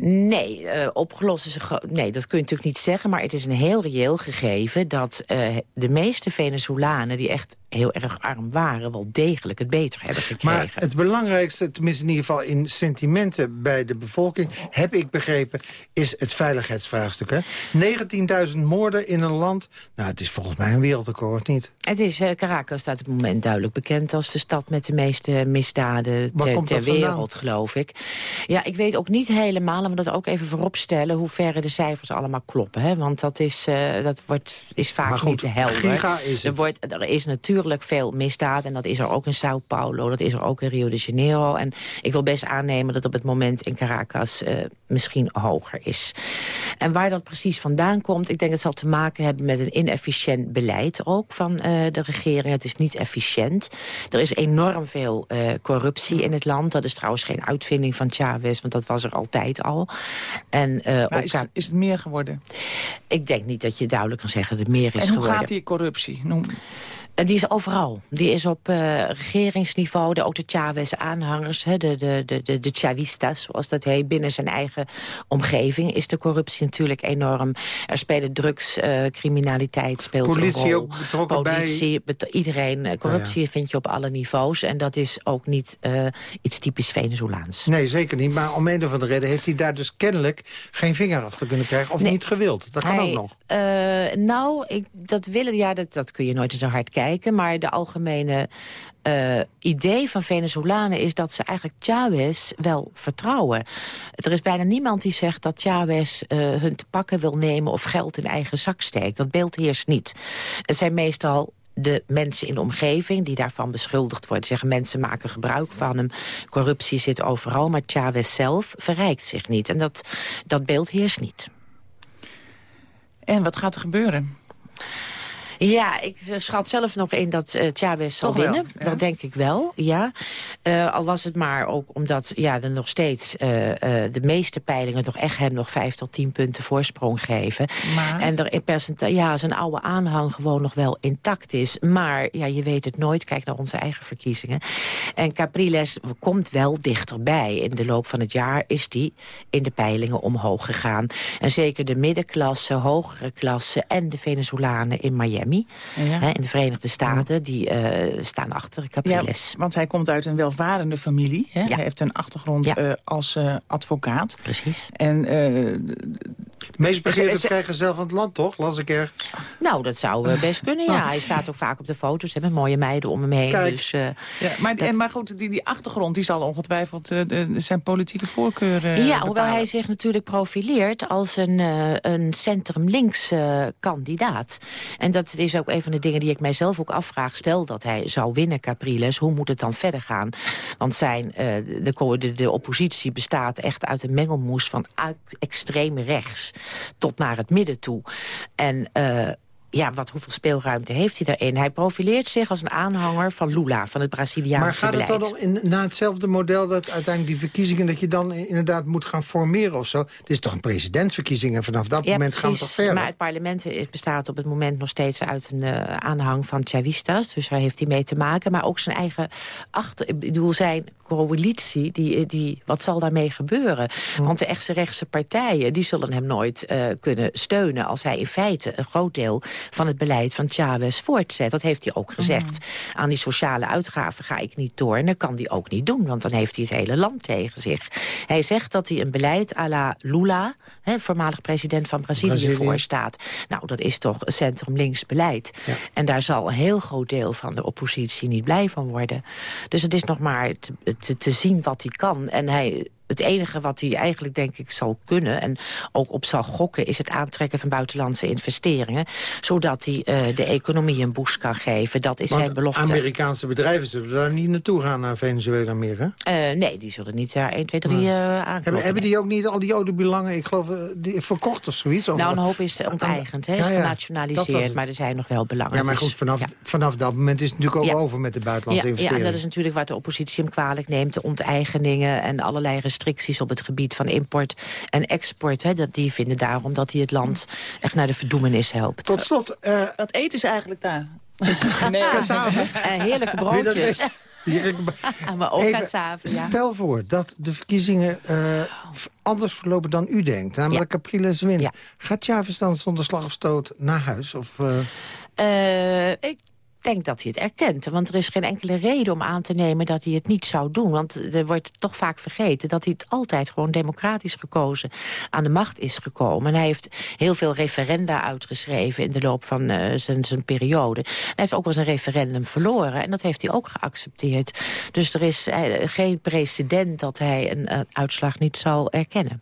Nee, uh, opgelost is nee, dat kun je natuurlijk niet zeggen. Maar het is een heel reëel gegeven dat uh, de meeste Venezolanen... die echt heel erg arm waren, wel degelijk het beter hebben gekregen. Maar het belangrijkste, tenminste in ieder geval in sentimenten bij de bevolking... heb ik begrepen, is het veiligheidsvraagstuk. 19.000 moorden in een land, nou het is volgens mij een wereldrecord, of niet? Het is, uh, Caracas staat op het moment duidelijk bekend... als de stad met de meeste misdaden ter, wereld, geloof ik. Ja, ik weet ook niet helemaal, maar dat ook even voorop stellen... hoe ver de cijfers allemaal kloppen. Hè? Want dat is, uh, dat wordt, is vaak goed, niet te helder. giga is er, wordt, er is natuurlijk veel misdaad en dat is er ook in Sao Paulo. Dat is er ook in Rio de Janeiro. En ik wil best aannemen dat op het moment in Caracas uh, misschien hoger is. En waar dat precies vandaan komt, ik denk het zal te maken hebben met een inefficiënt beleid ook van uh, de regering. Het is niet efficiënt. Er is enorm veel uh, corruptie in het land. Dat is trouwens geen uitvinding van Chavez, want dat was er altijd al. En, is, is het meer geworden? Ik denk niet dat je duidelijk kan zeggen dat het meer is en hoe geworden. gaat die corruptie? Noem... Die is overal. Die is op uh, regeringsniveau. De, ook de Chavez-aanhangers, de, de, de, de, Chavistas, zoals dat heet... binnen zijn eigen omgeving is de corruptie natuurlijk enorm. Er spelen drugs, uh, criminaliteit speelt Politie een rol. ook betrokken Politie, bij... Bet iedereen. Corruptie ja. vind je op alle niveaus. En dat is ook niet iets typisch Venezolaans. Nee, zeker niet. Maar om een of andere reden heeft hij daar dus kennelijk... geen vinger achter kunnen krijgen. Of nee. niet gewild. Dat kan hij, ook nog. nou, ik, dat willen... Ja, dat, dat kun je nooit zo hard kijken Maar de algemene uh, idee van Venezolanen is dat ze eigenlijk Chavez wel vertrouwen. Er is bijna niemand die zegt dat Chavez uh, hun te pakken wil nemen... of geld in eigen zak steekt. Dat beeld heerst niet. Het zijn meestal de mensen in de omgeving die daarvan beschuldigd worden. Zeggen mensen maken gebruik van hem. Corruptie zit overal, maar Chavez zelf verrijkt zich niet. En dat, dat beeld heerst niet. En wat gaat er gebeuren? Ja, ik schat zelf nog in dat uh, Chavez zal Toch winnen. Wel, ja. Dat denk ik wel, ja. Uh, al was het maar ook omdat ja, er nog steeds uh, de meeste peilingen... toch echt hem nog vijf tot tien punten voorsprong geven. Maar... En er in percentage, ja, zijn oude aanhang gewoon nog wel intact is. Maar ja, je weet het nooit. Kijk naar onze eigen verkiezingen. En Capriles komt wel dichterbij. In de loop van het jaar is die in de peilingen omhoog gegaan. En zeker de middenklasse, hogere klasse en de Venezolanen in Miami ja. hè, in de Verenigde Staten, die uh, staan achter Capriles. Ja, want hij komt uit een welvarende familie. Hè? Ja. Hij heeft een achtergrond ja. uh, als uh, advocaat. Precies. En meest begeerde vrijgezel van het land, toch? Las ik ergens. Nou, dat zou uh, best kunnen, ja. Hij staat ook vaak op de foto's hè, met mooie meiden om hem heen. Kijk. Dus, uh, ja, maar, en, maar goed, die, die achtergrond die zal ongetwijfeld uh, zijn politieke voorkeur Ja, bepalen. hoewel hij zich natuurlijk profileert als een, een centrum-links kandidaat. En dat is ook een van de dingen die ik mijzelf ook afvraag. Stel dat hij zou winnen, Capriles, hoe moet het dan verder gaan? Want zijn, de, de, de oppositie bestaat echt uit een mengelmoes van extreem rechts tot naar het midden toe. En uh, ja, wat, hoeveel speelruimte heeft hij daarin? Hij profileert zich als een aanhanger van Lula, van het Braziliaanse Maar gaat het dan nog in, na hetzelfde model dat uiteindelijk die verkiezingen... dat je dan inderdaad moet gaan formeren of zo? Het is toch een presidentsverkiezing en vanaf dat moment gaan we toch verder? maar het parlement bestaat op het moment nog steeds uit een uh, aanhang van Chavistas. Dus daar heeft hij mee te maken. Maar ook zijn eigen achter... Ik bedoel, zijn coalitie, die, die, wat zal daarmee gebeuren? Hm. Want de echte rechtse partijen, die zullen hem nooit uh, kunnen steunen... als hij in feite een groot deel van het beleid van Chavez voortzet. Dat heeft hij ook gezegd. Mm. Aan die sociale uitgaven ga ik niet door. En dat kan hij ook niet doen, want dan heeft hij het hele land tegen zich. Hij zegt dat hij een beleid à la Lula, hè, voormalig president van Brazilië, Brazilië. voorstaat. Nou, dat is toch centrum-links beleid. Ja. En daar zal een heel groot deel van de oppositie niet blij van worden. Dus het is nog maar te, te, te zien wat hij kan. En hij het enige wat hij eigenlijk denk ik zal kunnen... en ook op zal gokken, is het aantrekken van buitenlandse investeringen... zodat hij uh, de economie een boost kan geven. Dat is Want zijn belofte. Amerikaanse bedrijven zullen daar niet naartoe gaan naar Venezuela meer, hè? Uh, nee, die zullen niet daar 1, 2, 3 uh, aankomen. Hebben, hebben die ook niet al die oliebelangen, ik geloof, die verkocht of zoiets? Of nou, een hoop is onteigend, hè, is ja, ja, genationaliseerd, maar er zijn nog wel belangen. Ja, maar goed, vanaf, ja. vanaf dat moment is het natuurlijk ook over met de buitenlandse investeringen. Ja, en dat is natuurlijk waar de oppositie hem kwalijk neemt, de onteigeningen en allerlei restricties restricties op het gebied van import en export. Hè, dat die vinden daarom dat hij het land echt naar de verdoemenis helpt. Tot slot. Uh, Wat eten ze eigenlijk daar? nee. Uh, heerlijke broodjes. maar ook Even, cassave, ja. Stel voor dat de verkiezingen uh, anders verlopen dan u denkt. Namelijk ja. Capriles wint. Ja. Gaat Chavez dan zonder slag of stoot naar huis? Of, uh... ik denk dat hij het erkent. Want er is geen enkele reden om aan te nemen dat hij het niet zou doen. Want er wordt toch vaak vergeten dat hij het altijd gewoon democratisch gekozen aan de macht is gekomen. En hij heeft heel veel referenda uitgeschreven in de loop van uh, zijn, zijn periode. Hij heeft ook wel eens een referendum verloren. En dat heeft hij ook geaccepteerd. Dus er is uh, geen precedent dat hij een uh, uitslag niet zal erkennen.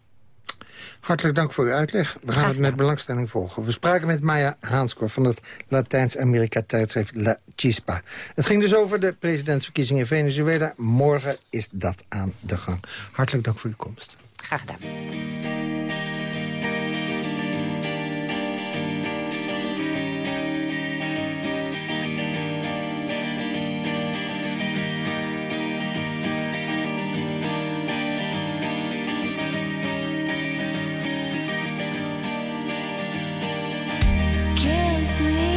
Hartelijk dank voor uw uitleg. We gaan het met belangstelling volgen. We spraken met Maya Haanskor van het Latijns-Amerika-tijdschrift La Chispa. Het ging dus over de presidentsverkiezingen in Venezuela. Morgen is dat aan de gang. Hartelijk dank voor uw komst. Graag gedaan. Sweet.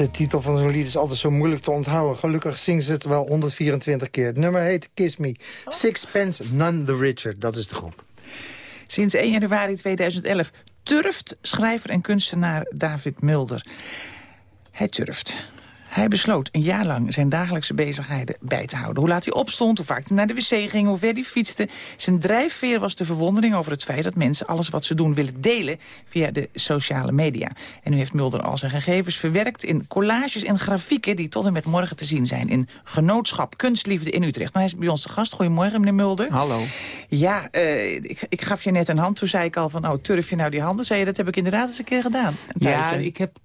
De titel van zo'n lied is altijd zo moeilijk te onthouden. Gelukkig zingt ze het wel 124 keer. Het nummer heet Kiss Me. Sixpence, None the Richer. Dat is de groep. Sinds 1 januari 2011 turft schrijver en kunstenaar David Mulder. Hij turft. Hij besloot een jaar lang zijn dagelijkse bezigheden bij te houden. Hoe laat hij opstond, hoe vaak hij naar de wc ging, hoe ver hij fietste. Zijn drijfveer was de verwondering over het feit dat mensen alles wat ze doen willen delen via de sociale media. En nu heeft Mulder al zijn gegevens verwerkt in collages en grafieken die tot en met morgen te zien zijn in Genootschap Kunstliefde in Utrecht. Nou, hij is bij ons de gast. Goedemorgen, meneer Mulder. Hallo. Ja, uh, ik, ik, gaf je net een hand. Toen zei ik al van, oh, turf je nou die handen? Zei je, dat heb ik inderdaad eens een keer gedaan. ja, ik heb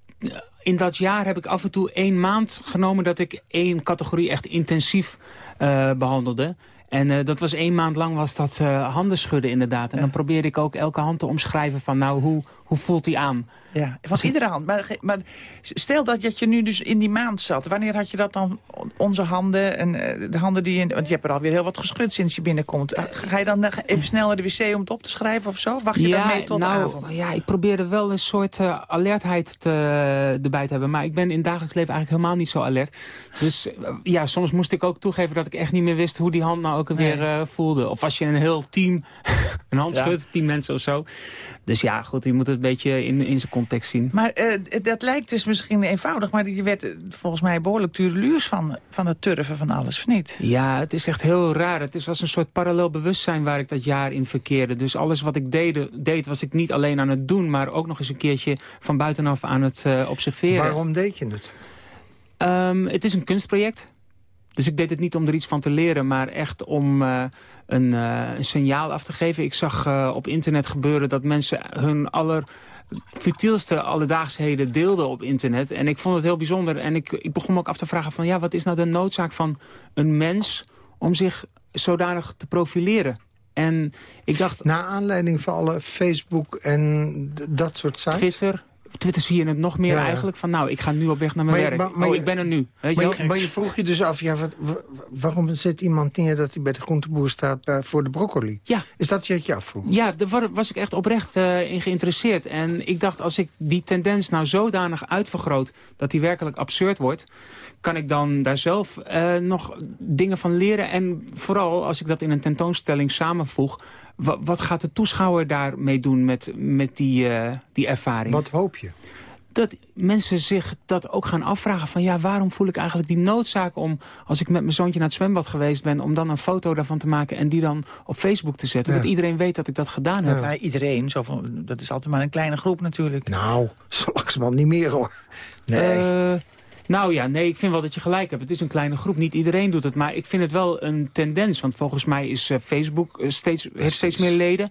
in dat jaar heb ik af en toe één maand genomen... dat ik één categorie echt intensief uh, behandelde. En uh, dat was één maand lang was dat uh, handen schudden inderdaad. En dan probeerde ik ook elke hand te omschrijven van... nou, hoe, hoe voelt die aan? Ja, het was iedere hand. Maar, maar stel dat, dat je nu dus in die maand zat. Wanneer had je dat dan, onze handen en uh, de handen die... In, want je hebt er alweer heel wat geschud sinds je binnenkomt. Uh, ga je dan even snel naar de wc om het op te schrijven of zo? Of wacht je ja, dan mee tot nou, de avond? Ja, ik probeerde wel een soort alertheid te, erbij te hebben. Maar ik ben in het dagelijks leven eigenlijk helemaal niet zo alert. Dus ja, soms moest ik ook toegeven dat ik echt niet meer wist... hoe die hand nou ook weer nee. voelde. Of als je een heel team, een hand schudt, ja. tien mensen of zo... Dus ja, goed, je moet het een beetje in, in zijn context zien. Maar uh, dat lijkt dus misschien eenvoudig... maar je werd volgens mij behoorlijk tureluurs van, van het turven van alles, of niet? Ja, het is echt heel raar. Het is, was een soort parallel bewustzijn waar ik dat jaar in verkeerde. Dus alles wat ik deed, deed was ik niet alleen aan het doen... maar ook nog eens een keertje van buitenaf aan het uh, observeren. Waarom deed je het? Um, het is een kunstproject. Dus ik deed het niet om er iets van te leren, maar echt om uh, een, uh, een, signaal af te geven. Ik zag uh, op internet gebeuren dat mensen hun aller futielste alledaagsheden deelden op internet. En ik vond het heel bijzonder. En ik, ik begon me ook af te vragen van ja, wat is nou de noodzaak van een mens om zich zodanig te profileren? En ik dacht... Na aanleiding van alle Facebook en dat soort sites? Twitter, Twitter zie je het nog meer ja, eigenlijk van... nou, ik ga nu op weg naar mijn maar, werk. Maar, maar, oh, ik ben er nu. Weet maar, je wel? maar je vroeg je dus af, ja, wat, waarom zet iemand neer dat hij bij de groenteboer staat uh, voor de broccoli? Ja. Is dat je het je afvroeg? Ja, daar was ik echt oprecht uh, in geïnteresseerd. En ik dacht, als ik die tendens nou zodanig uitvergroot... dat die werkelijk absurd wordt... kan ik dan daar zelf uh, nog dingen van leren. En vooral als ik dat in een tentoonstelling samenvoeg... wat, wat gaat de toeschouwer daarmee doen met, met die, uh, die ervaring? Wat hoop je? Dat mensen zich dat ook gaan afvragen van... ja, waarom voel ik eigenlijk die noodzaak om... als ik met mijn zoontje naar het zwembad geweest ben... om dan een foto daarvan te maken en die dan op Facebook te zetten. Ja. Dat iedereen weet dat ik dat gedaan heb. Ja, iedereen, zo van, dat is altijd maar een kleine groep natuurlijk. Nou, zo langzamerhand niet meer hoor. Nee. Uh, nou ja, nee, ik vind wel dat je gelijk hebt. Het is een kleine groep, niet iedereen doet het. Maar ik vind het wel een tendens. Want volgens mij is uh, Facebook uh, steeds, heeft steeds meer leden.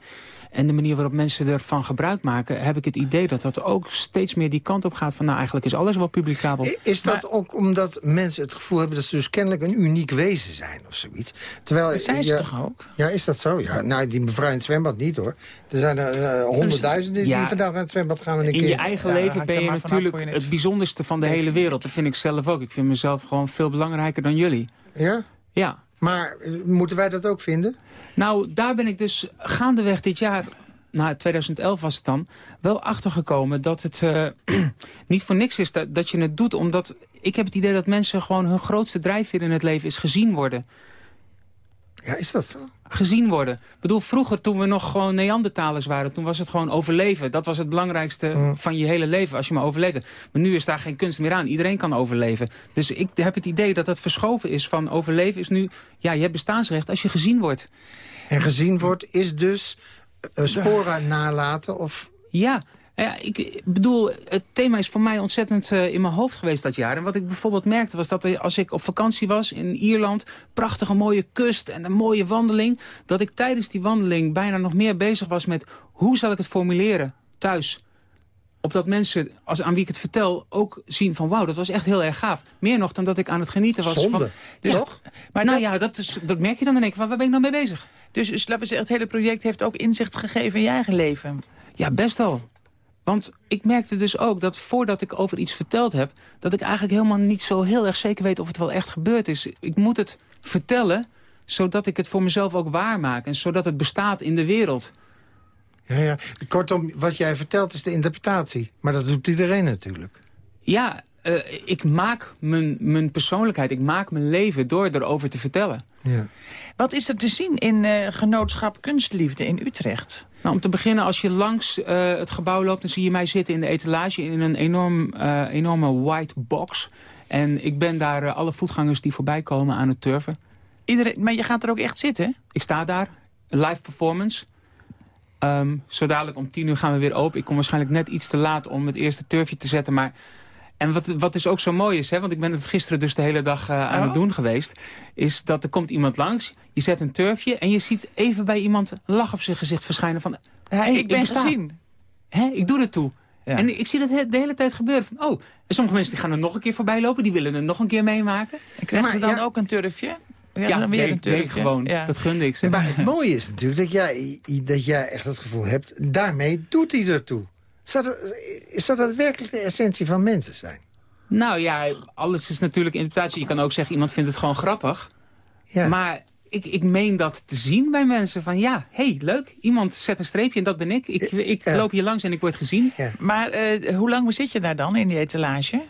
En de manier waarop mensen ervan gebruik maken... heb ik het idee dat dat ook steeds meer die kant op gaat... van nou, eigenlijk is alles wel publicabel. Is dat maar, ook omdat mensen het gevoel hebben... dat ze dus kennelijk een uniek wezen zijn of zoiets? Terwijl, dat zijn ze ja, toch ook? Ja, is dat zo? Ja, nou, die mevrouw in het zwembad niet, hoor. Er zijn er uh, honderdduizenden ja, die vandaag naar het zwembad gaan. En een in keer... je eigen ja, leven ben je natuurlijk je het bijzonderste van de hele wereld. Dat vind ik zelf ook. Ik vind mezelf gewoon veel belangrijker dan jullie. Ja? Ja. Maar moeten wij dat ook vinden? Nou, daar ben ik dus gaandeweg dit jaar nou, 2011 was het dan, wel achtergekomen dat het uh, niet voor niks is dat, dat je het doet. Omdat ik heb het idee dat mensen gewoon hun grootste drijfveer in het leven is gezien worden. Ja, is dat zo? Gezien worden. Ik bedoel, vroeger toen we nog gewoon Neandertalers waren... toen was het gewoon overleven. Dat was het belangrijkste mm. van je hele leven, als je maar overleefde. Maar nu is daar geen kunst meer aan. Iedereen kan overleven. Dus ik heb het idee dat het verschoven is van overleven is nu... ja, je hebt bestaansrecht als je gezien wordt. En gezien wordt is dus uh, sporen nalaten? Of... Ja, ja, ik bedoel, het thema is voor mij ontzettend uh, in mijn hoofd geweest dat jaar. En wat ik bijvoorbeeld merkte was dat als ik op vakantie was in Ierland... prachtige mooie kust en een mooie wandeling... dat ik tijdens die wandeling bijna nog meer bezig was met... hoe zal ik het formuleren thuis? Opdat mensen, als, aan wie ik het vertel, ook zien van... wauw, dat was echt heel erg gaaf. Meer nog dan dat ik aan het genieten was. Zonde, van, dus, toch? Maar nou dat, ja, dat, is, dat merk je dan in één keer. Waar ben ik nou mee bezig? Dus, dus laten we zeggen, het hele project heeft ook inzicht gegeven in je eigen leven. Ja, best wel. Want ik merkte dus ook dat voordat ik over iets verteld heb... dat ik eigenlijk helemaal niet zo heel erg zeker weet of het wel echt gebeurd is. Ik moet het vertellen, zodat ik het voor mezelf ook waarmaak. En zodat het bestaat in de wereld. Ja, ja. Kortom, wat jij vertelt is de interpretatie. Maar dat doet iedereen natuurlijk. Ja, eh, ik maak mijn, mijn persoonlijkheid, ik maak mijn leven door erover te vertellen. Ja. Wat is er te zien in uh, Genootschap Kunstliefde in Utrecht? Nou, om te beginnen, als je langs uh, het gebouw loopt... dan zie je mij zitten in de etalage in een enorm, uh, enorme white box. En ik ben daar alle voetgangers die voorbij komen aan het turven. Iedereen, maar je gaat er ook echt zitten? Ik sta daar, live performance... Um, zo dadelijk om tien uur gaan we weer open. Ik kom waarschijnlijk net iets te laat om het eerste turfje te zetten. Maar en wat, wat dus ook zo mooi is, hè, want ik ben het gisteren dus de hele dag uh, aan oh. het doen geweest... is dat er komt iemand langs, je zet een turfje... en je ziet even bij iemand een lach op zijn gezicht verschijnen van... Hey, ik ben ik gezien. Hè, ik doe er toe. Ja. En ik zie dat de hele tijd gebeuren. Van, oh, en sommige mensen die gaan er nog een keer voorbij lopen. Die willen er nog een keer meemaken. En krijgen ze dan ja. ook een turfje? Ja, ja weer een turfje. gewoon. Ja. Dat gunde ik ze. Maar het mooie is natuurlijk dat jij, dat jij echt het gevoel hebt... daarmee doet hij ertoe. Zou dat, zou dat werkelijk de essentie van mensen zijn? Nou ja, alles is natuurlijk interpretatie. Je kan ook zeggen, iemand vindt het gewoon grappig. Ja. Maar ik, ik meen dat te zien bij mensen. Van ja, hey, leuk. Iemand zet een streepje en dat ben ik. Ik, ik loop hier langs en ik word gezien. Ja. Maar uh, hoe lang zit je daar dan in die etalage?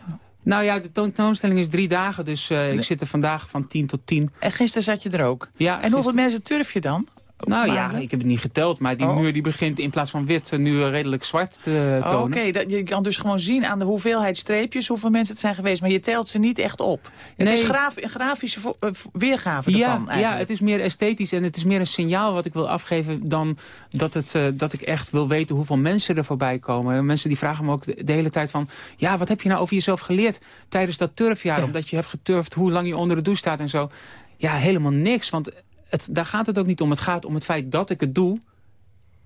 Nou ja, de tentoonstelling is drie dagen. Dus uh, ik zit er vandaag van tien tot tien. En gisteren zat je er ook? Ja. En hoeveel mensen turf je dan? Nou ja, ik heb het niet geteld, maar die oh. muur die begint in plaats van wit nu redelijk zwart te oh, tonen. Oké, okay. je kan dus gewoon zien aan de hoeveelheid streepjes hoeveel mensen het zijn geweest, maar je telt ze niet echt op. Het nee. is graf, een grafische uh, weergave ja, ervan eigenlijk. Ja, het is meer esthetisch en het is meer een signaal wat ik wil afgeven dan dat, het, uh, dat ik echt wil weten hoeveel mensen er voorbij komen. Mensen die vragen me ook de, de, hele tijd van, ja, wat heb je nou over jezelf geleerd tijdens dat turfjaar, ja. omdat je hebt geturfd, hoe lang je onder de douche staat en zo. Ja, helemaal niks, want het, daar gaat het ook niet om. Het gaat om het feit dat ik het doe.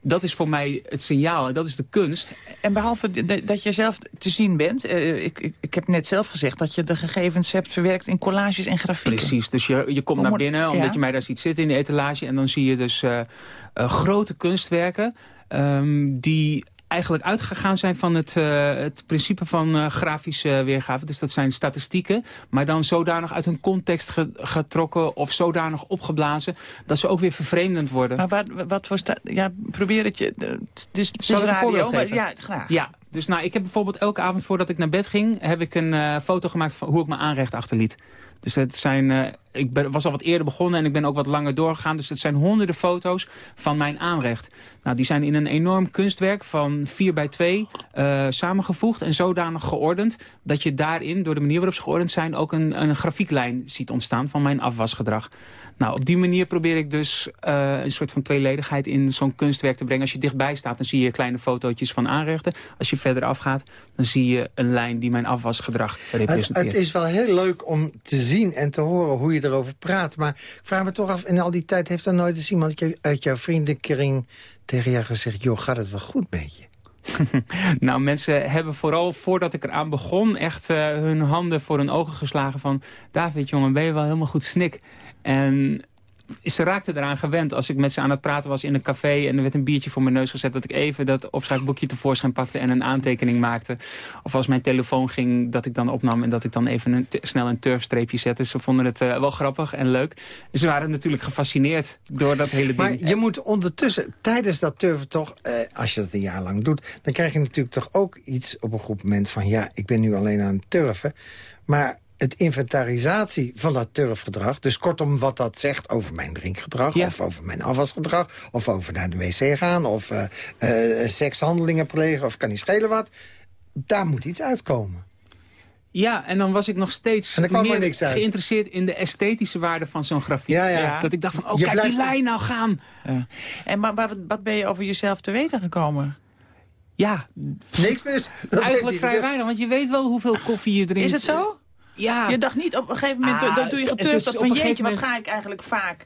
Dat is voor mij het signaal en dat is de kunst. En behalve dat je zelf te zien bent... Uh, ik, ik, ik, heb net zelf gezegd dat je de gegevens hebt verwerkt in collages en grafieken. Precies, dus je, je komt naar binnen omdat ja. je mij daar ziet zitten in de etalage... en dan zie je dus uh, uh, grote kunstwerken um, die eigenlijk uitgegaan zijn van het, uh, het principe van uh, grafische weergave. Dus dat zijn statistieken, maar dan zodanig uit hun context ge getrokken of zodanig opgeblazen dat ze ook weer vervreemdend worden. Maar wat, wat voor ja, probeer het je. Dus, Zal ik een voorbeeld geven? Ja, graag. Ja, dus nou, ik heb bijvoorbeeld elke avond voordat ik naar bed ging, heb ik een uh, foto gemaakt van hoe ik mijn aanrecht achterliet. Dus het zijn, uh, ik ben, was al wat eerder begonnen en ik ben ook wat langer doorgegaan. Dus het zijn honderden foto's van mijn aanrecht. Nou, die zijn in een enorm kunstwerk van 4 bij 2 uh, samengevoegd en zodanig geordend... dat je daarin, door de manier waarop ze geordend zijn... ook een, een grafieklijn ziet ontstaan van mijn afwasgedrag. Nou, op die manier probeer ik dus uh, een soort van tweeledigheid in zo'n kunstwerk te brengen. Als je dichtbij staat, dan zie je kleine fotootjes van aanrechten. Als je verder afgaat, dan zie je een lijn die mijn afwasgedrag representeert. Het, het is wel heel leuk om te zien en te horen hoe je erover praat. Maar ik vraag me toch af, in al die tijd heeft er nooit eens iemand uit jouw vriendenkring tegen jou gezegd... joh, gaat het wel goed met je? nou, mensen hebben vooral voordat ik eraan begon... echt uh, hun handen voor hun ogen geslagen van... David, jongen, ben je wel helemaal goed snik? En ze raakte eraan gewend als ik met ze aan het praten was in een café... en er werd een biertje voor mijn neus gezet... dat ik even dat opschrijfboekje tevoorschijn pakte en een aantekening maakte. Of als mijn telefoon ging, dat ik dan opnam... en dat ik dan even een snel een turfstreepje zette. Ze vonden het uh, wel grappig en leuk. Ze waren natuurlijk gefascineerd door dat hele ding. Maar je moet ondertussen, tijdens dat turven toch... Eh, als je dat een jaar lang doet... dan krijg je natuurlijk toch ook iets op een goed moment van... ja, ik ben nu alleen aan het turven... maar het inventarisatie van dat turfgedrag... dus kortom wat dat zegt over mijn drinkgedrag... Ja. of over mijn afwasgedrag... of over naar de wc gaan... of uh, uh, sekshandelingen plegen... of kan niet schelen wat... daar moet iets uitkomen. Ja, en dan was ik nog steeds meer geïnteresseerd in de esthetische waarde van zo'n grafiek. Ja, ja. Dat ik dacht van, oh, Je kijk die lijn nou gaan. Ja. En maar, maar, wat ben je over jezelf te weten gekomen? Ja. Niks dus? Eigenlijk vrij weinig, want je weet wel hoeveel koffie je drinkt. Is het zo? Ja. Je dacht niet op een gegeven moment, ah, dan doe je geturfd dat van jeetje, wat ga ik eigenlijk vaak.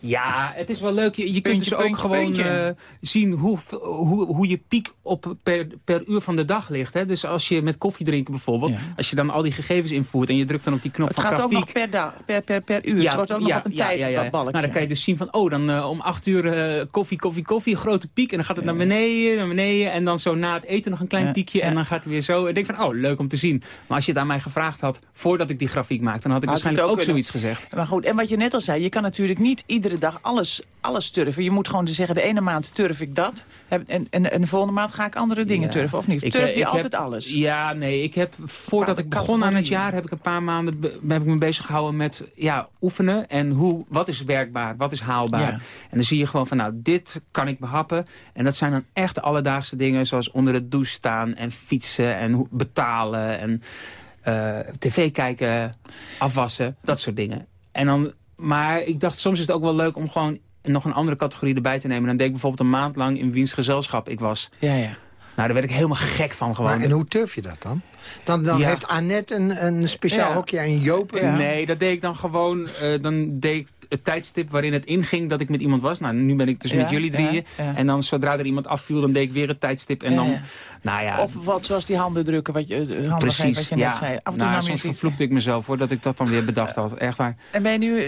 Ja, het is wel leuk. Je, je kunt dus ook gewoon uh, zien hoe, hoe, hoe je piek op per, per uur van de dag ligt. Hè? Dus als je met koffie drinken bijvoorbeeld, ja. als je dan al die gegevens invoert en je drukt dan op die knop het van grafiek. Het gaat ook nog per, dag, per, per, per uur. Ja, het wordt ook nog op een tijd ja, ja, Nou, dan kan je dus zien van, oh, dan uh, om acht uur uh, koffie, koffie, koffie, een grote piek. En dan gaat het naar beneden, naar beneden. En dan zo na het eten nog een klein piekje. En dan gaat het weer zo. En ik denk van, oh, leuk om te zien. Maar als je het aan mij gevraagd had, voordat ik die grafiek maakte, dan had ik had waarschijnlijk ook, ook zoiets gezegd. Maar goed, en wat je net al zei, je kan natuurlijk niet iedereen iedere dag alles, alles turven. Je moet gewoon zeggen, de ene maand turf ik dat. En, en, en de volgende maand ga ik andere dingen turven, of niet? Ik, turf je eh, altijd alles? Ja, nee. Ik heb, voordat ik begon aan het jaar, heb ik een paar maanden heb ik me bezig gehouden met ja, oefenen. En hoe, wat is werkbaar, wat is haalbaar. En dan zie je gewoon van, nou, dit kan ik behappen. En dat zijn dan echt alledaagse dingen, zoals onder de douche staan en fietsen en betalen en uh, tv kijken, afwassen, dat soort dingen. En dan, maar ik dacht, soms is het ook wel leuk om gewoon nog een andere categorie erbij te nemen. Dan deed ik bijvoorbeeld een maand lang in wiens gezelschap ik was. Ja, ja. Nou, daar werd ik helemaal gek van gewoon. en hoe turf je dat dan? Dan, dan heeft Annette een, een speciaal hokje en Joop... Nee, dat deed ik dan gewoon... Uh, dan deed ik het tijdstip waarin het inging dat ik met iemand was. Nou, nu ben ik dus met jullie drieën. En dan zodra er iemand afviel, dan deed ik weer het tijdstip. En dan, nou ja... Of wat zoals die handen drukken, wat je, handen Precies, wat je net zei. Af en toe nou, soms vervloekte ik mezelf, voordat ik dat dan weer bedacht had. Echt waar. En ben je nu,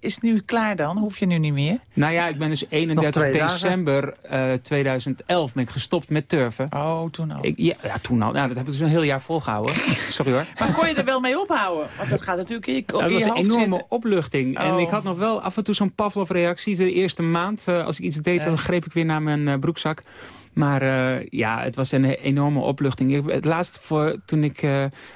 is het nu klaar dan? Hoef je nu niet meer? Nou ja, ik ben dus 31 december uh, eh, 2011 ben ik gestopt met turven. Oh, toen al? Ik, ja, ja, toen al. Nou, dat heb ik dus een heel jaar volgehouden. Sorry hoor. Maar kon je er wel mee ophouden? Want dat gaat natuurlijk in je, Dat was een enorme opluchting. En ik oh. had nog wel af en toe zo'n Pavlov-reactie. De eerste maand, uh, als ik iets deed, dan greep ik weer naar mijn uh, broekzak. Maar uh, ja, het was een enorme opluchting. Ik, het laatst voor, toen ik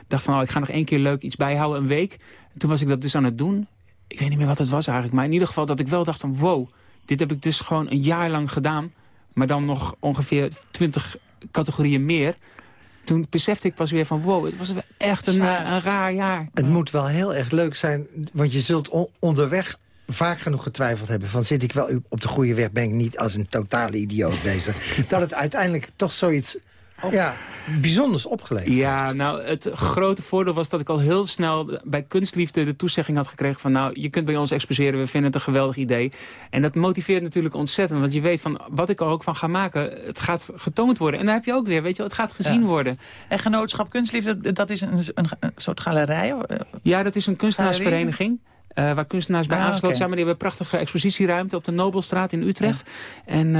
dacht van, oh, ik ga nog één keer leuk iets bijhouden, een week. Toen was ik dat dus aan het doen. Ik weet niet meer wat het was eigenlijk. Maar in ieder geval dat ik wel dacht van, wow, dit heb ik dus gewoon een jaar lang gedaan. Maar dan nog ongeveer twintig categorieën meer toen besefte ik pas weer van wow, het was echt een, een raar jaar. Het moet wel heel erg leuk zijn, want je zult onderweg vaak genoeg getwijfeld hebben... van zit ik wel op de goede weg, ben ik niet als een totale idioot bezig. dat het uiteindelijk toch zoiets ja, bijzonders opgeleverd Ja, nou, het grote voordeel was dat ik al heel snel bij Kunstliefde de toezegging had gekregen van... nou, je kunt bij ons exposeren, we vinden het een geweldig idee. En dat motiveert natuurlijk ontzettend, want je weet van wat ik er ook van ga maken... het gaat getoond worden. En daar heb je ook weer, weet je, het gaat gezien worden. En Genootschap Kunstliefde, dat is een, een, een soort galerij? Ja, dat is een kunstenaarsvereniging. Uh, waar kunstenaars bij ah, aangesloten zijn. Maar die hebben een prachtige expositieruimte op de Nobelstraat in Utrecht. En uh,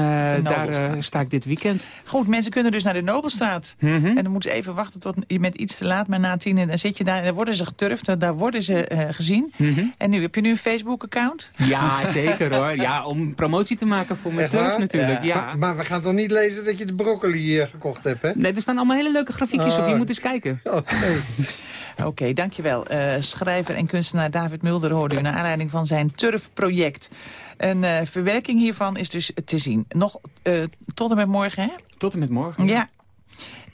daar uh, sta ik dit weekend. Goed, mensen kunnen dus naar de Nobelstraat. Mm -hmm. En dan moeten ze even wachten tot je bent iets te laat. Maar na tien en dan zit je daar en dan worden ze geturfd. Daar worden ze gezien. Mm -hmm. En nu, heb je nu een Facebook-account? Ja, zeker hoor. Ja, om promotie te maken voor mijn turf natuurlijk. Ja. Maar, maar, we gaan toch niet lezen dat je de broccoli gekocht hebt, hè? Nee, er staan allemaal hele leuke grafiekjes op. Je oh. moet eens kijken. Oké. Oké, dankjewel. Uh, schrijver en kunstenaar David Mulder hoorde u... naar aanleiding van zijn Turfproject. Een uh, verwerking hiervan is dus te zien. Nog uh, tot en met morgen, hè? Tot en met morgen. Ja.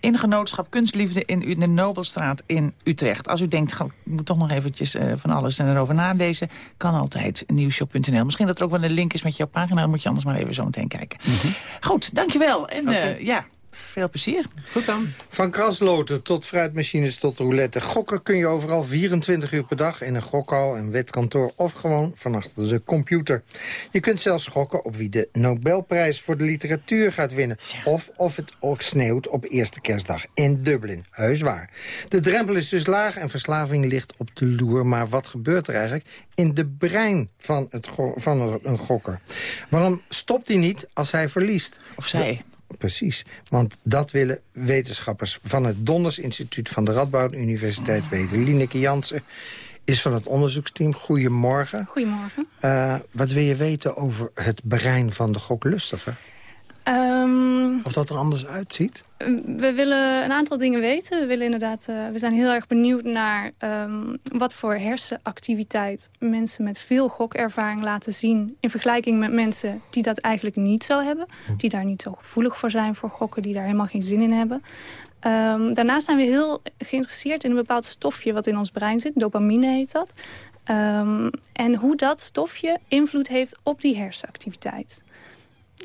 In genootschap Kunstliefde in de Nobelstraat in Utrecht. Als u denkt, ik moet toch nog eventjes van alles en erover nalezen... kan altijd nieuwshop.nl. Misschien dat er ook wel een link is met jouw pagina. Dan moet je anders maar even zo meteen kijken. Mm -hmm. Goed, dankjewel. En okay. ja, veel plezier. Goed dan. Van krasloten tot fruitmachines tot roulette. Gokken kun je overal 24 uur per dag in een gokhal, een wetkantoor of gewoon van achter de computer. Je kunt zelfs gokken op wie de Nobelprijs voor de literatuur gaat winnen. Of of het ook sneeuwt op eerste kerstdag in Dublin. Heus waar. De drempel is dus laag en verslaving ligt op de loer. Maar wat gebeurt er eigenlijk in de brein van, het van een gokker? Waarom stopt hij niet als hij verliest? Of zij. Precies, want dat willen wetenschappers van het Donders Instituut van de Radboud Universiteit weten. Lineke Jansen is van het onderzoeksteam. Goedemorgen. Goedemorgen. Uh, wat wil je weten over het brein van de goklustige? Um, of dat er anders uitziet? We willen een aantal dingen weten. We, willen inderdaad, uh, we zijn heel erg benieuwd naar um, wat voor hersenactiviteit mensen met veel gokervaring laten zien. In vergelijking met mensen die dat eigenlijk niet zo hebben. Hm. Die daar niet zo gevoelig voor zijn voor gokken. Die daar helemaal geen zin in hebben. Um, daarnaast zijn we heel geïnteresseerd in een bepaald stofje wat in ons brein zit. Dopamine heet dat. Um, en hoe dat stofje invloed heeft op die hersenactiviteit.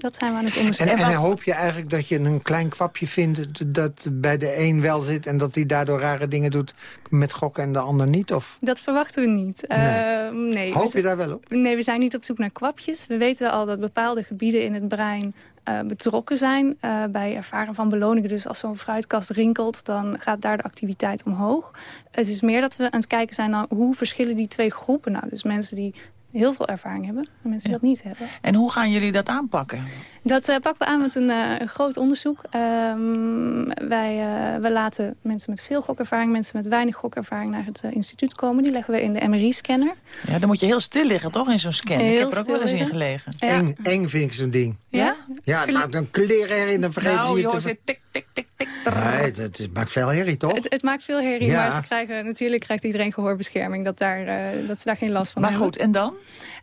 Dat zijn we aan het onderzoeken. En, en, hoop je eigenlijk dat je een klein kwapje vindt... dat bij de een wel zit en dat hij daardoor rare dingen doet met gokken en de ander niet? Of? Dat verwachten we niet. Nee. Uh, nee hoop je daar wel op? Nee, we zijn niet op zoek naar kwapjes. We weten al dat bepaalde gebieden in het brein uh, betrokken zijn uh, bij ervaren van beloningen. Dus als zo'n fruitkast rinkelt, dan gaat daar de activiteit omhoog. Het is meer dat we aan het kijken zijn naar hoe verschillen die twee groepen nou. Dus mensen die heel veel ervaring hebben en mensen die dat niet hebben. En hoe gaan jullie dat aanpakken? Dat uh, pakken we aan met een, uh, een groot onderzoek. Um, wij, uh, we laten mensen met veel gokervaring, mensen met weinig gokervaring naar het instituut komen. Die leggen we in de MRI-scanner. Ja, dan moet je heel stil liggen, toch, in zo'n scan? Heel ik heb er ook wel eens in gelegen. Ja. Eng, eng vind ik zo'n ding. Ja? Ja, het maakt een kleren erin, dan vergeten nou, ze je te... weer tik, tik, tik, tik. Nee, het, het maakt veel herrie, toch? Het, het maakt veel herrie, Ja. maar ze krijgen, natuurlijk krijgt iedereen gehoorbescherming. Dat, daar, eh, dat ze daar geen last van Maar hebben. goed, en dan?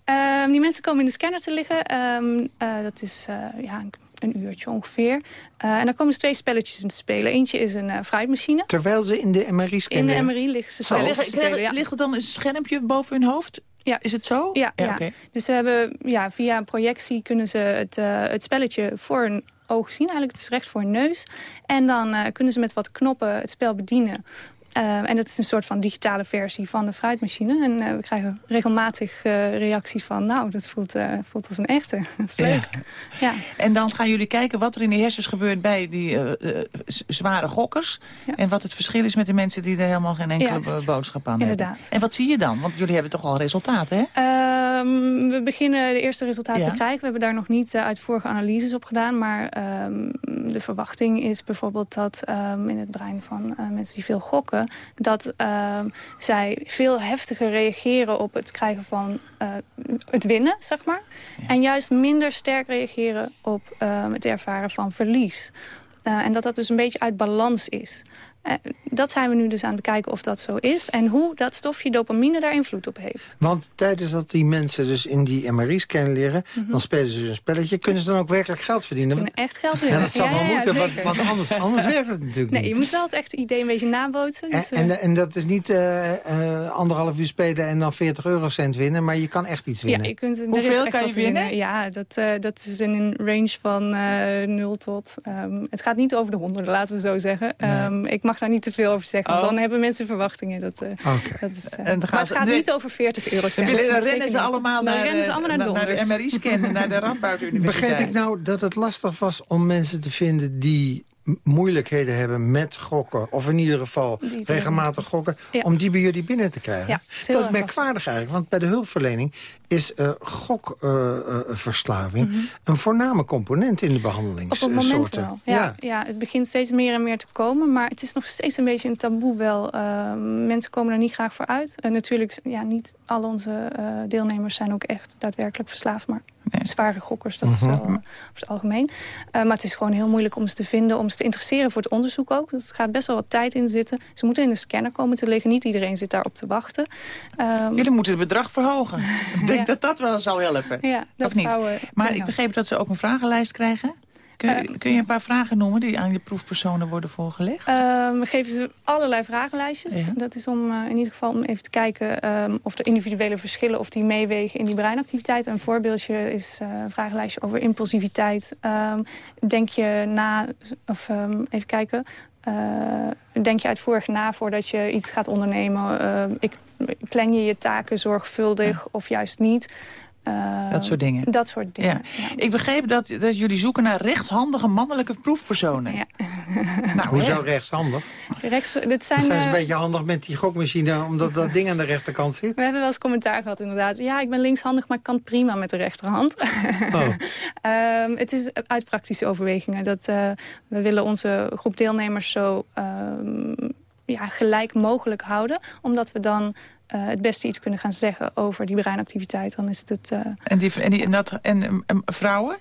Ehm, die mensen komen in de scanner te liggen. Ehm, eh, dat is eh, ja, een, een uurtje ongeveer. Eh, en dan komen ze twee spelletjes in te spelen. Eentje is een eh fruitmachine. Terwijl ze in de MRI-scan In de MRI liggen ze Zo, spelletjes liggen- te spelen. Ja. Ligt er dan een schermpje boven hun hoofd? Ja. Is het zo? Ja, dus ze hebben, ja, via een projectie kunnen ze het, eh, het spelletje voor hun ogen zien. Eigenlijk het is recht voor hun neus. En dan eh, kunnen ze met wat knoppen het spel bedienen. Eh, en dat is een soort van digitale versie van de fruitmachine. En eh, we krijgen regelmatig eh, reacties van... nou, dat voelt, eh, voelt als een echte. Dat is leuk. Ja. En dan gaan jullie kijken wat er in de hersens gebeurt bij die zware gokkers. Ja. En wat het verschil is met de mensen die er helemaal geen enkele Juist. boodschap aan Inderdaad. hebben. En wat zie je dan? Want jullie hebben toch al resultaten, hè? Ehm, we beginnen de eerste resultaten Ja. te krijgen. We hebben daar nog niet uitvoerige analyses op gedaan. Maar ehm, de verwachting is bijvoorbeeld dat ehm, in het brein van mensen die veel gokken... dat ehm, zij veel heftiger reageren op het krijgen van uh, het winnen, zeg maar. Ja. En juist minder sterk reageren op ehm, het ervaren van verlies. Uh, en dat dat dus een beetje uit balans is. Uh, dat zijn we nu dus aan het bekijken of dat zo is. En hoe dat stofje dopamine daar invloed op heeft. Want tijdens dat die mensen dus in die MRI-scan leren... Mm -hmm. dan spelen ze dus een spelletje. Kunnen ze dan ook werkelijk geld verdienen? Ze kunnen echt geld verdienen. Ja, dat zal ja, wel ja, moeten, want, want, anders, anders werkt het natuurlijk nee, niet. je moet wel het echte idee een beetje nabootsen. Dus, en, en, en, dat is niet uh, uh, anderhalf uur spelen en dan 40 eurocent winnen... maar je kan echt iets winnen. Ja, je kunt, Hoeveel kan je winnen? winnen? Ja, dat, uh, dat is in een range van 0 tot... Um, het gaat niet over de honderden, laten we zo zeggen. Nee. Um, ik mag daar niet te veel over zeggen, want oh. dan hebben mensen verwachtingen. Dat, uh, okay. dat is, uh, en maar het gaat nee. niet over 40 euro. Dan, dan rennen ze allemaal naar, rennen ze allemaal naar, naar de, de MRI-scan, naar de Radboud Universiteit. Begrijp ik nou dat het lastig was om mensen te vinden die moeilijkheden hebben met gokken... of in ieder geval regelmatig gokken... Ja. om die bij jullie binnen te krijgen. Ja, is dat is merkwaardig eigenlijk, want bij de hulpverlening... is uh, gokverslaving uh, mm -hmm. een voorname component in de behandelingssoorten. Op het moment wel. Ja, ja. ja, het begint steeds meer en meer te komen... maar het is nog steeds een beetje een taboe wel. Uh, mensen komen er niet graag voor uit. En natuurlijk, ja, niet al onze deelnemers zijn ook echt daadwerkelijk verslaafd... maar nee. zware gokkers, dat mm -hmm. is wel over het algemeen. maar het is gewoon heel moeilijk om ze te vinden... om ze te interesseren voor het onderzoek ook. Dus het gaat best wel wat tijd in zitten. Ze moeten in de scanner komen te liggen. Niet iedereen zit daarop te wachten. Um, Jullie moeten het bedrag verhogen. Denk dat dat wel zou helpen. Ja, dat of niet? Zou, uh, maar ik begreep dat ze ook een vragenlijst krijgen. Kun, uh, kun, je een paar vragen noemen die aan je proefpersonen worden voorgelegd? Uh, we geven ze allerlei vragenlijstjes. Ja. Dat is om uh, in ieder geval om even te kijken um, of er individuele verschillen... of die meewegen in die breinactiviteit. Een voorbeeldje is uh, een vragenlijstje over impulsiviteit. Um, denk je na, of um, even kijken... denk je uitvoerig na voordat je iets gaat ondernemen? ik, plan je je taken zorgvuldig ja. of juist niet... Uh, dat soort dingen. Dat soort dingen, ja. Ja. Ik begreep dat, dat jullie zoeken naar rechtshandige mannelijke proefpersonen. Ja. nou, Hoezo rechtshandig? Rechts, dit zijn, dat zijn ze een beetje handig met die gokmachine... omdat dat ding aan de rechterkant zit? We hebben wel eens commentaar gehad inderdaad. Ja, ik ben linkshandig, maar ik kan prima met de rechterhand. Oh. um, het is uit praktische overwegingen. Dat, uh, we willen onze groep deelnemers zo um, ja, gelijk mogelijk houden. Omdat we dan... Uh, het beste iets kunnen gaan zeggen over die breinactiviteit, dan is het het... Uh... En, die, en, die, en, dat, en vrouwen?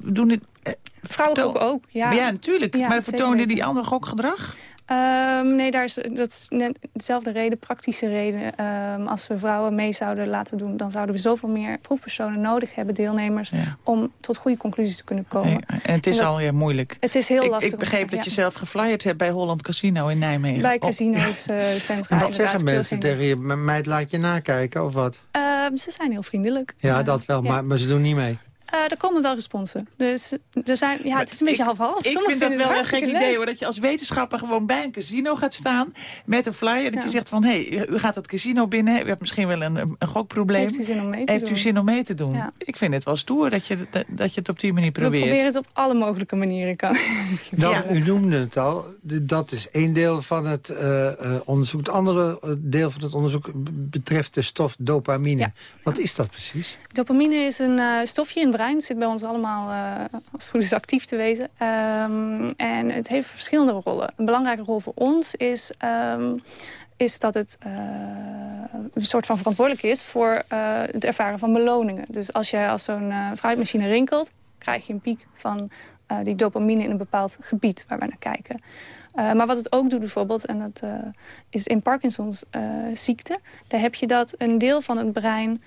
Doen dit, uh, vrouwen ook, ook, ja. Ja, natuurlijk. Ja, maar vertonen die ander gokgedrag? Um, nee, daar is, dat is net dezelfde reden, praktische reden. Um, als we vrouwen mee zouden laten doen... dan zouden we zoveel meer proefpersonen nodig hebben, deelnemers... Ja. om tot goede conclusies te kunnen komen. Ja, en het is al heel moeilijk. Het is heel ik, lastig. Ik begreep dat ja. je zelf geflyerd hebt bij Holland Casino in Nijmegen. Bij casino's uh, centra. En wat zeggen mensen tegen je? Meid, laat je nakijken of wat? Uh, ze zijn heel vriendelijk. Ja, dat wel, maar, maar ze doen niet mee. Uh, er komen wel responsen. Dus er zijn, ja, het is een beetje half-half. Ik vind dat wel een gek idee hoor. Dat je als wetenschapper gewoon bij een casino gaat staan met een flyer. Dat je zegt van, hé, hey, u gaat het casino binnen. U hebt misschien wel een, een gokprobleem. Heeft u zin om mee te Heeft doen? u zin om mee te doen? Ik vind het wel stoer dat je, dat, dat je het op die manier probeert. We proberen het op alle mogelijke manieren. Kan. Dan, ja. U noemde het al. Dat is één deel van het uh, uh, onderzoek. Het andere deel van het onderzoek betreft de stof dopamine. Ja. Wat is dat precies? Dopamine is een uh, stofje in zit bij ons allemaal, als het goed is, actief te wezen. Um, en het heeft verschillende rollen. Een belangrijke rol voor ons is... Um, is dat het uh, een soort van verantwoordelijk is voor uh, het ervaren van beloningen. Dus als je als zo'n uh, fruitmachine rinkelt, krijg je een piek van die dopamine in een bepaald gebied waar we naar kijken. maar wat het ook doet bijvoorbeeld, en dat is in Parkinson's ziekte, daar heb je dat een deel van het brein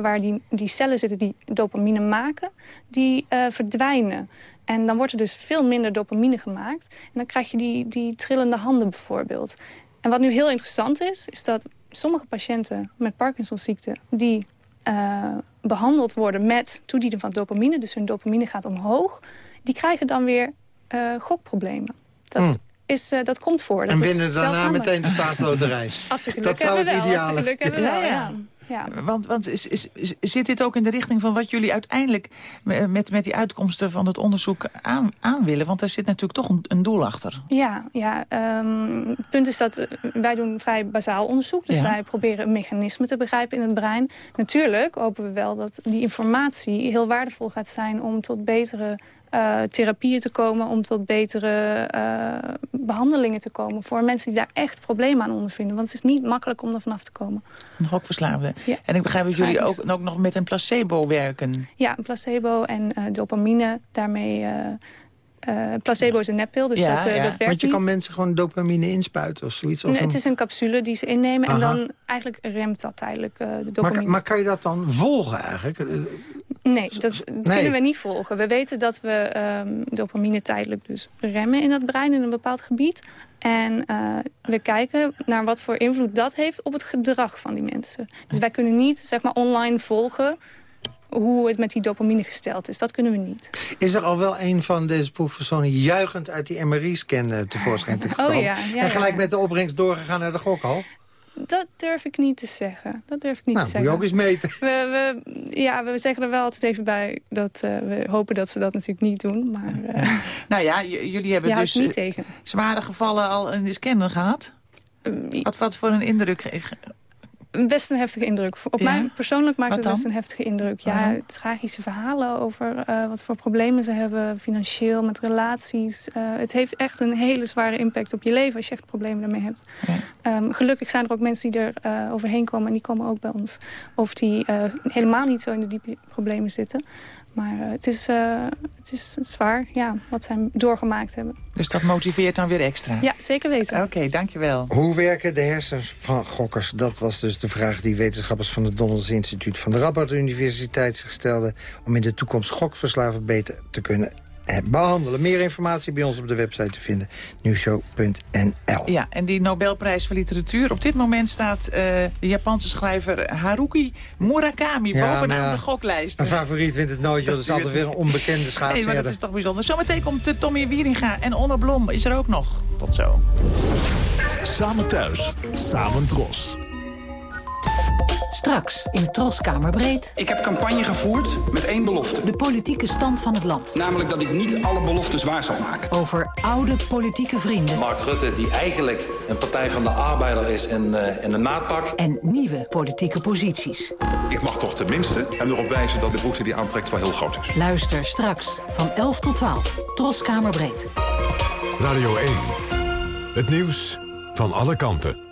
waar die, die cellen zitten die dopamine maken, die verdwijnen. En dan wordt er dus veel minder dopamine gemaakt. En dan krijg je die, die trillende handen bijvoorbeeld. En wat nu heel interessant is, is dat sommige patiënten met Parkinsonziekte... die uh, behandeld worden met toedienen van dopamine... dus hun dopamine gaat omhoog... die krijgen dan weer uh, gokproblemen. Dat, hmm. is, uh, dat komt voor. Dat en winnen daarna meteen de staatsloterij. Als ze geluk dat zou hebben het wel. ideale. Als ze geluk hebben wel, ja. Ja. Want, want is, is, is, zit dit ook in de richting van wat jullie uiteindelijk met, met die uitkomsten van het onderzoek aan, aan willen? Want daar zit natuurlijk toch een, een doel achter. Ja, ja um, het punt is dat wij doen vrij bazaal onderzoek. Dus ja. wij proberen een mechanisme te begrijpen in het brein. Natuurlijk hopen we wel dat die informatie heel waardevol gaat zijn om tot betere uh, therapieën te komen... om tot betere uh, behandelingen te komen... voor mensen die daar echt problemen aan ondervinden. Want het is niet makkelijk om er vanaf te komen. Een gokverslaafde. Ja. En ik begrijp dat jullie ook, ook, nog met een placebo werken. Ja, een placebo en uh, dopamine. Daarmee... Uh, placebo is een neppil, dus ja, dat, uh, ja. dat werkt Want je niet. kan mensen gewoon dopamine inspuiten of zoiets? Of nee, een... Het is een capsule die ze innemen Aha. en dan eigenlijk remt dat tijdelijk uh, de dopamine. Maar, maar, kan je dat dan volgen eigenlijk? Nee, dat, dat nee. kunnen we niet volgen. We weten dat we um, dopamine tijdelijk dus remmen in het brein in een bepaald gebied. En uh, we kijken naar wat voor invloed dat heeft op het gedrag van die mensen. Dus wij kunnen niet zeg maar, online volgen hoe het met die dopamine gesteld is. Dat kunnen we niet. Is er al wel een van deze proefpersonen juichend uit die MRI-scan uh, tevoorschijn te komen? Oh ja, ja en gelijk ja. met de opbrengst doorgegaan naar de gokhal? Dat durf ik niet te zeggen. Dat durf ik niet nou, te zeggen. moet je ook eens meten. We, we, ja, we zeggen er wel altijd even bij dat uh, we hopen dat ze dat natuurlijk niet doen. Maar, uh, nou ja, jullie hebben dus niet tegen. zware gevallen al in de scanner gehad. Um, wat, wat voor een indruk Best een heftige indruk. Op ja? mij persoonlijk maakt Wat het best dan? een heftige indruk. Ja, tragische verhalen over uh, wat voor problemen ze hebben, financieel, met relaties. Uh, het heeft echt een hele zware impact op je leven als je echt problemen daarmee hebt. Ja. Um, gelukkig zijn er ook mensen die er uh, overheen komen en die komen ook bij ons. Of die helemaal niet zo in de diepe problemen zitten. Maar uh, het, is, uh, het is zwaar, ja, wat zij doorgemaakt hebben. Dus dat motiveert dan weer extra? Ja, zeker weten. Oké, okay, dankjewel. Hoe werken de hersens van gokkers? Dat was dus de vraag die wetenschappers van het Donnels Instituut van de Radboud Universiteit zich stelden... om in de toekomst gokverslaven beter te kunnen behandelen. Meer informatie bij ons op de website te vinden. Nieuwshow.nl Ja, en die Nobelprijs voor literatuur. Op dit moment staat uh, de Japanse schrijver Haruki Murakami ja, bovenaan ja, de goklijst. Een favoriet vindt het nooit, joh. Dat is altijd weer een onbekende schaats. Nee, maar dat is toch bijzonder. Zometeen komt uh, Tommy Wieringa en Onno Blom is er ook nog. Tot zo. Samen thuis, samen dros. Straks in Troskamerbreed. Ik heb campagne gevoerd met één belofte. De politieke stand van het land. Namelijk dat ik niet alle beloftes waar zal maken. Over oude politieke vrienden. Mark Rutte, die eigenlijk een partij van de arbeider is en, uh, en een maatpak. En nieuwe politieke posities. Ik mag toch tenminste hem erop wijzen dat de broekte die aantrekt wel heel groot is. Luister straks van 11 tot 12. Troskamerbreed. Radio 1. Het nieuws van alle kanten.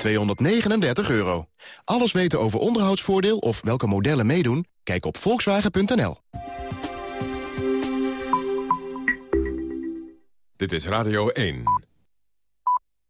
239 euro. Alles weten over onderhoudsvoordeel of welke modellen meedoen? Kijk op volkswagen.nl. Dit is Radio 1.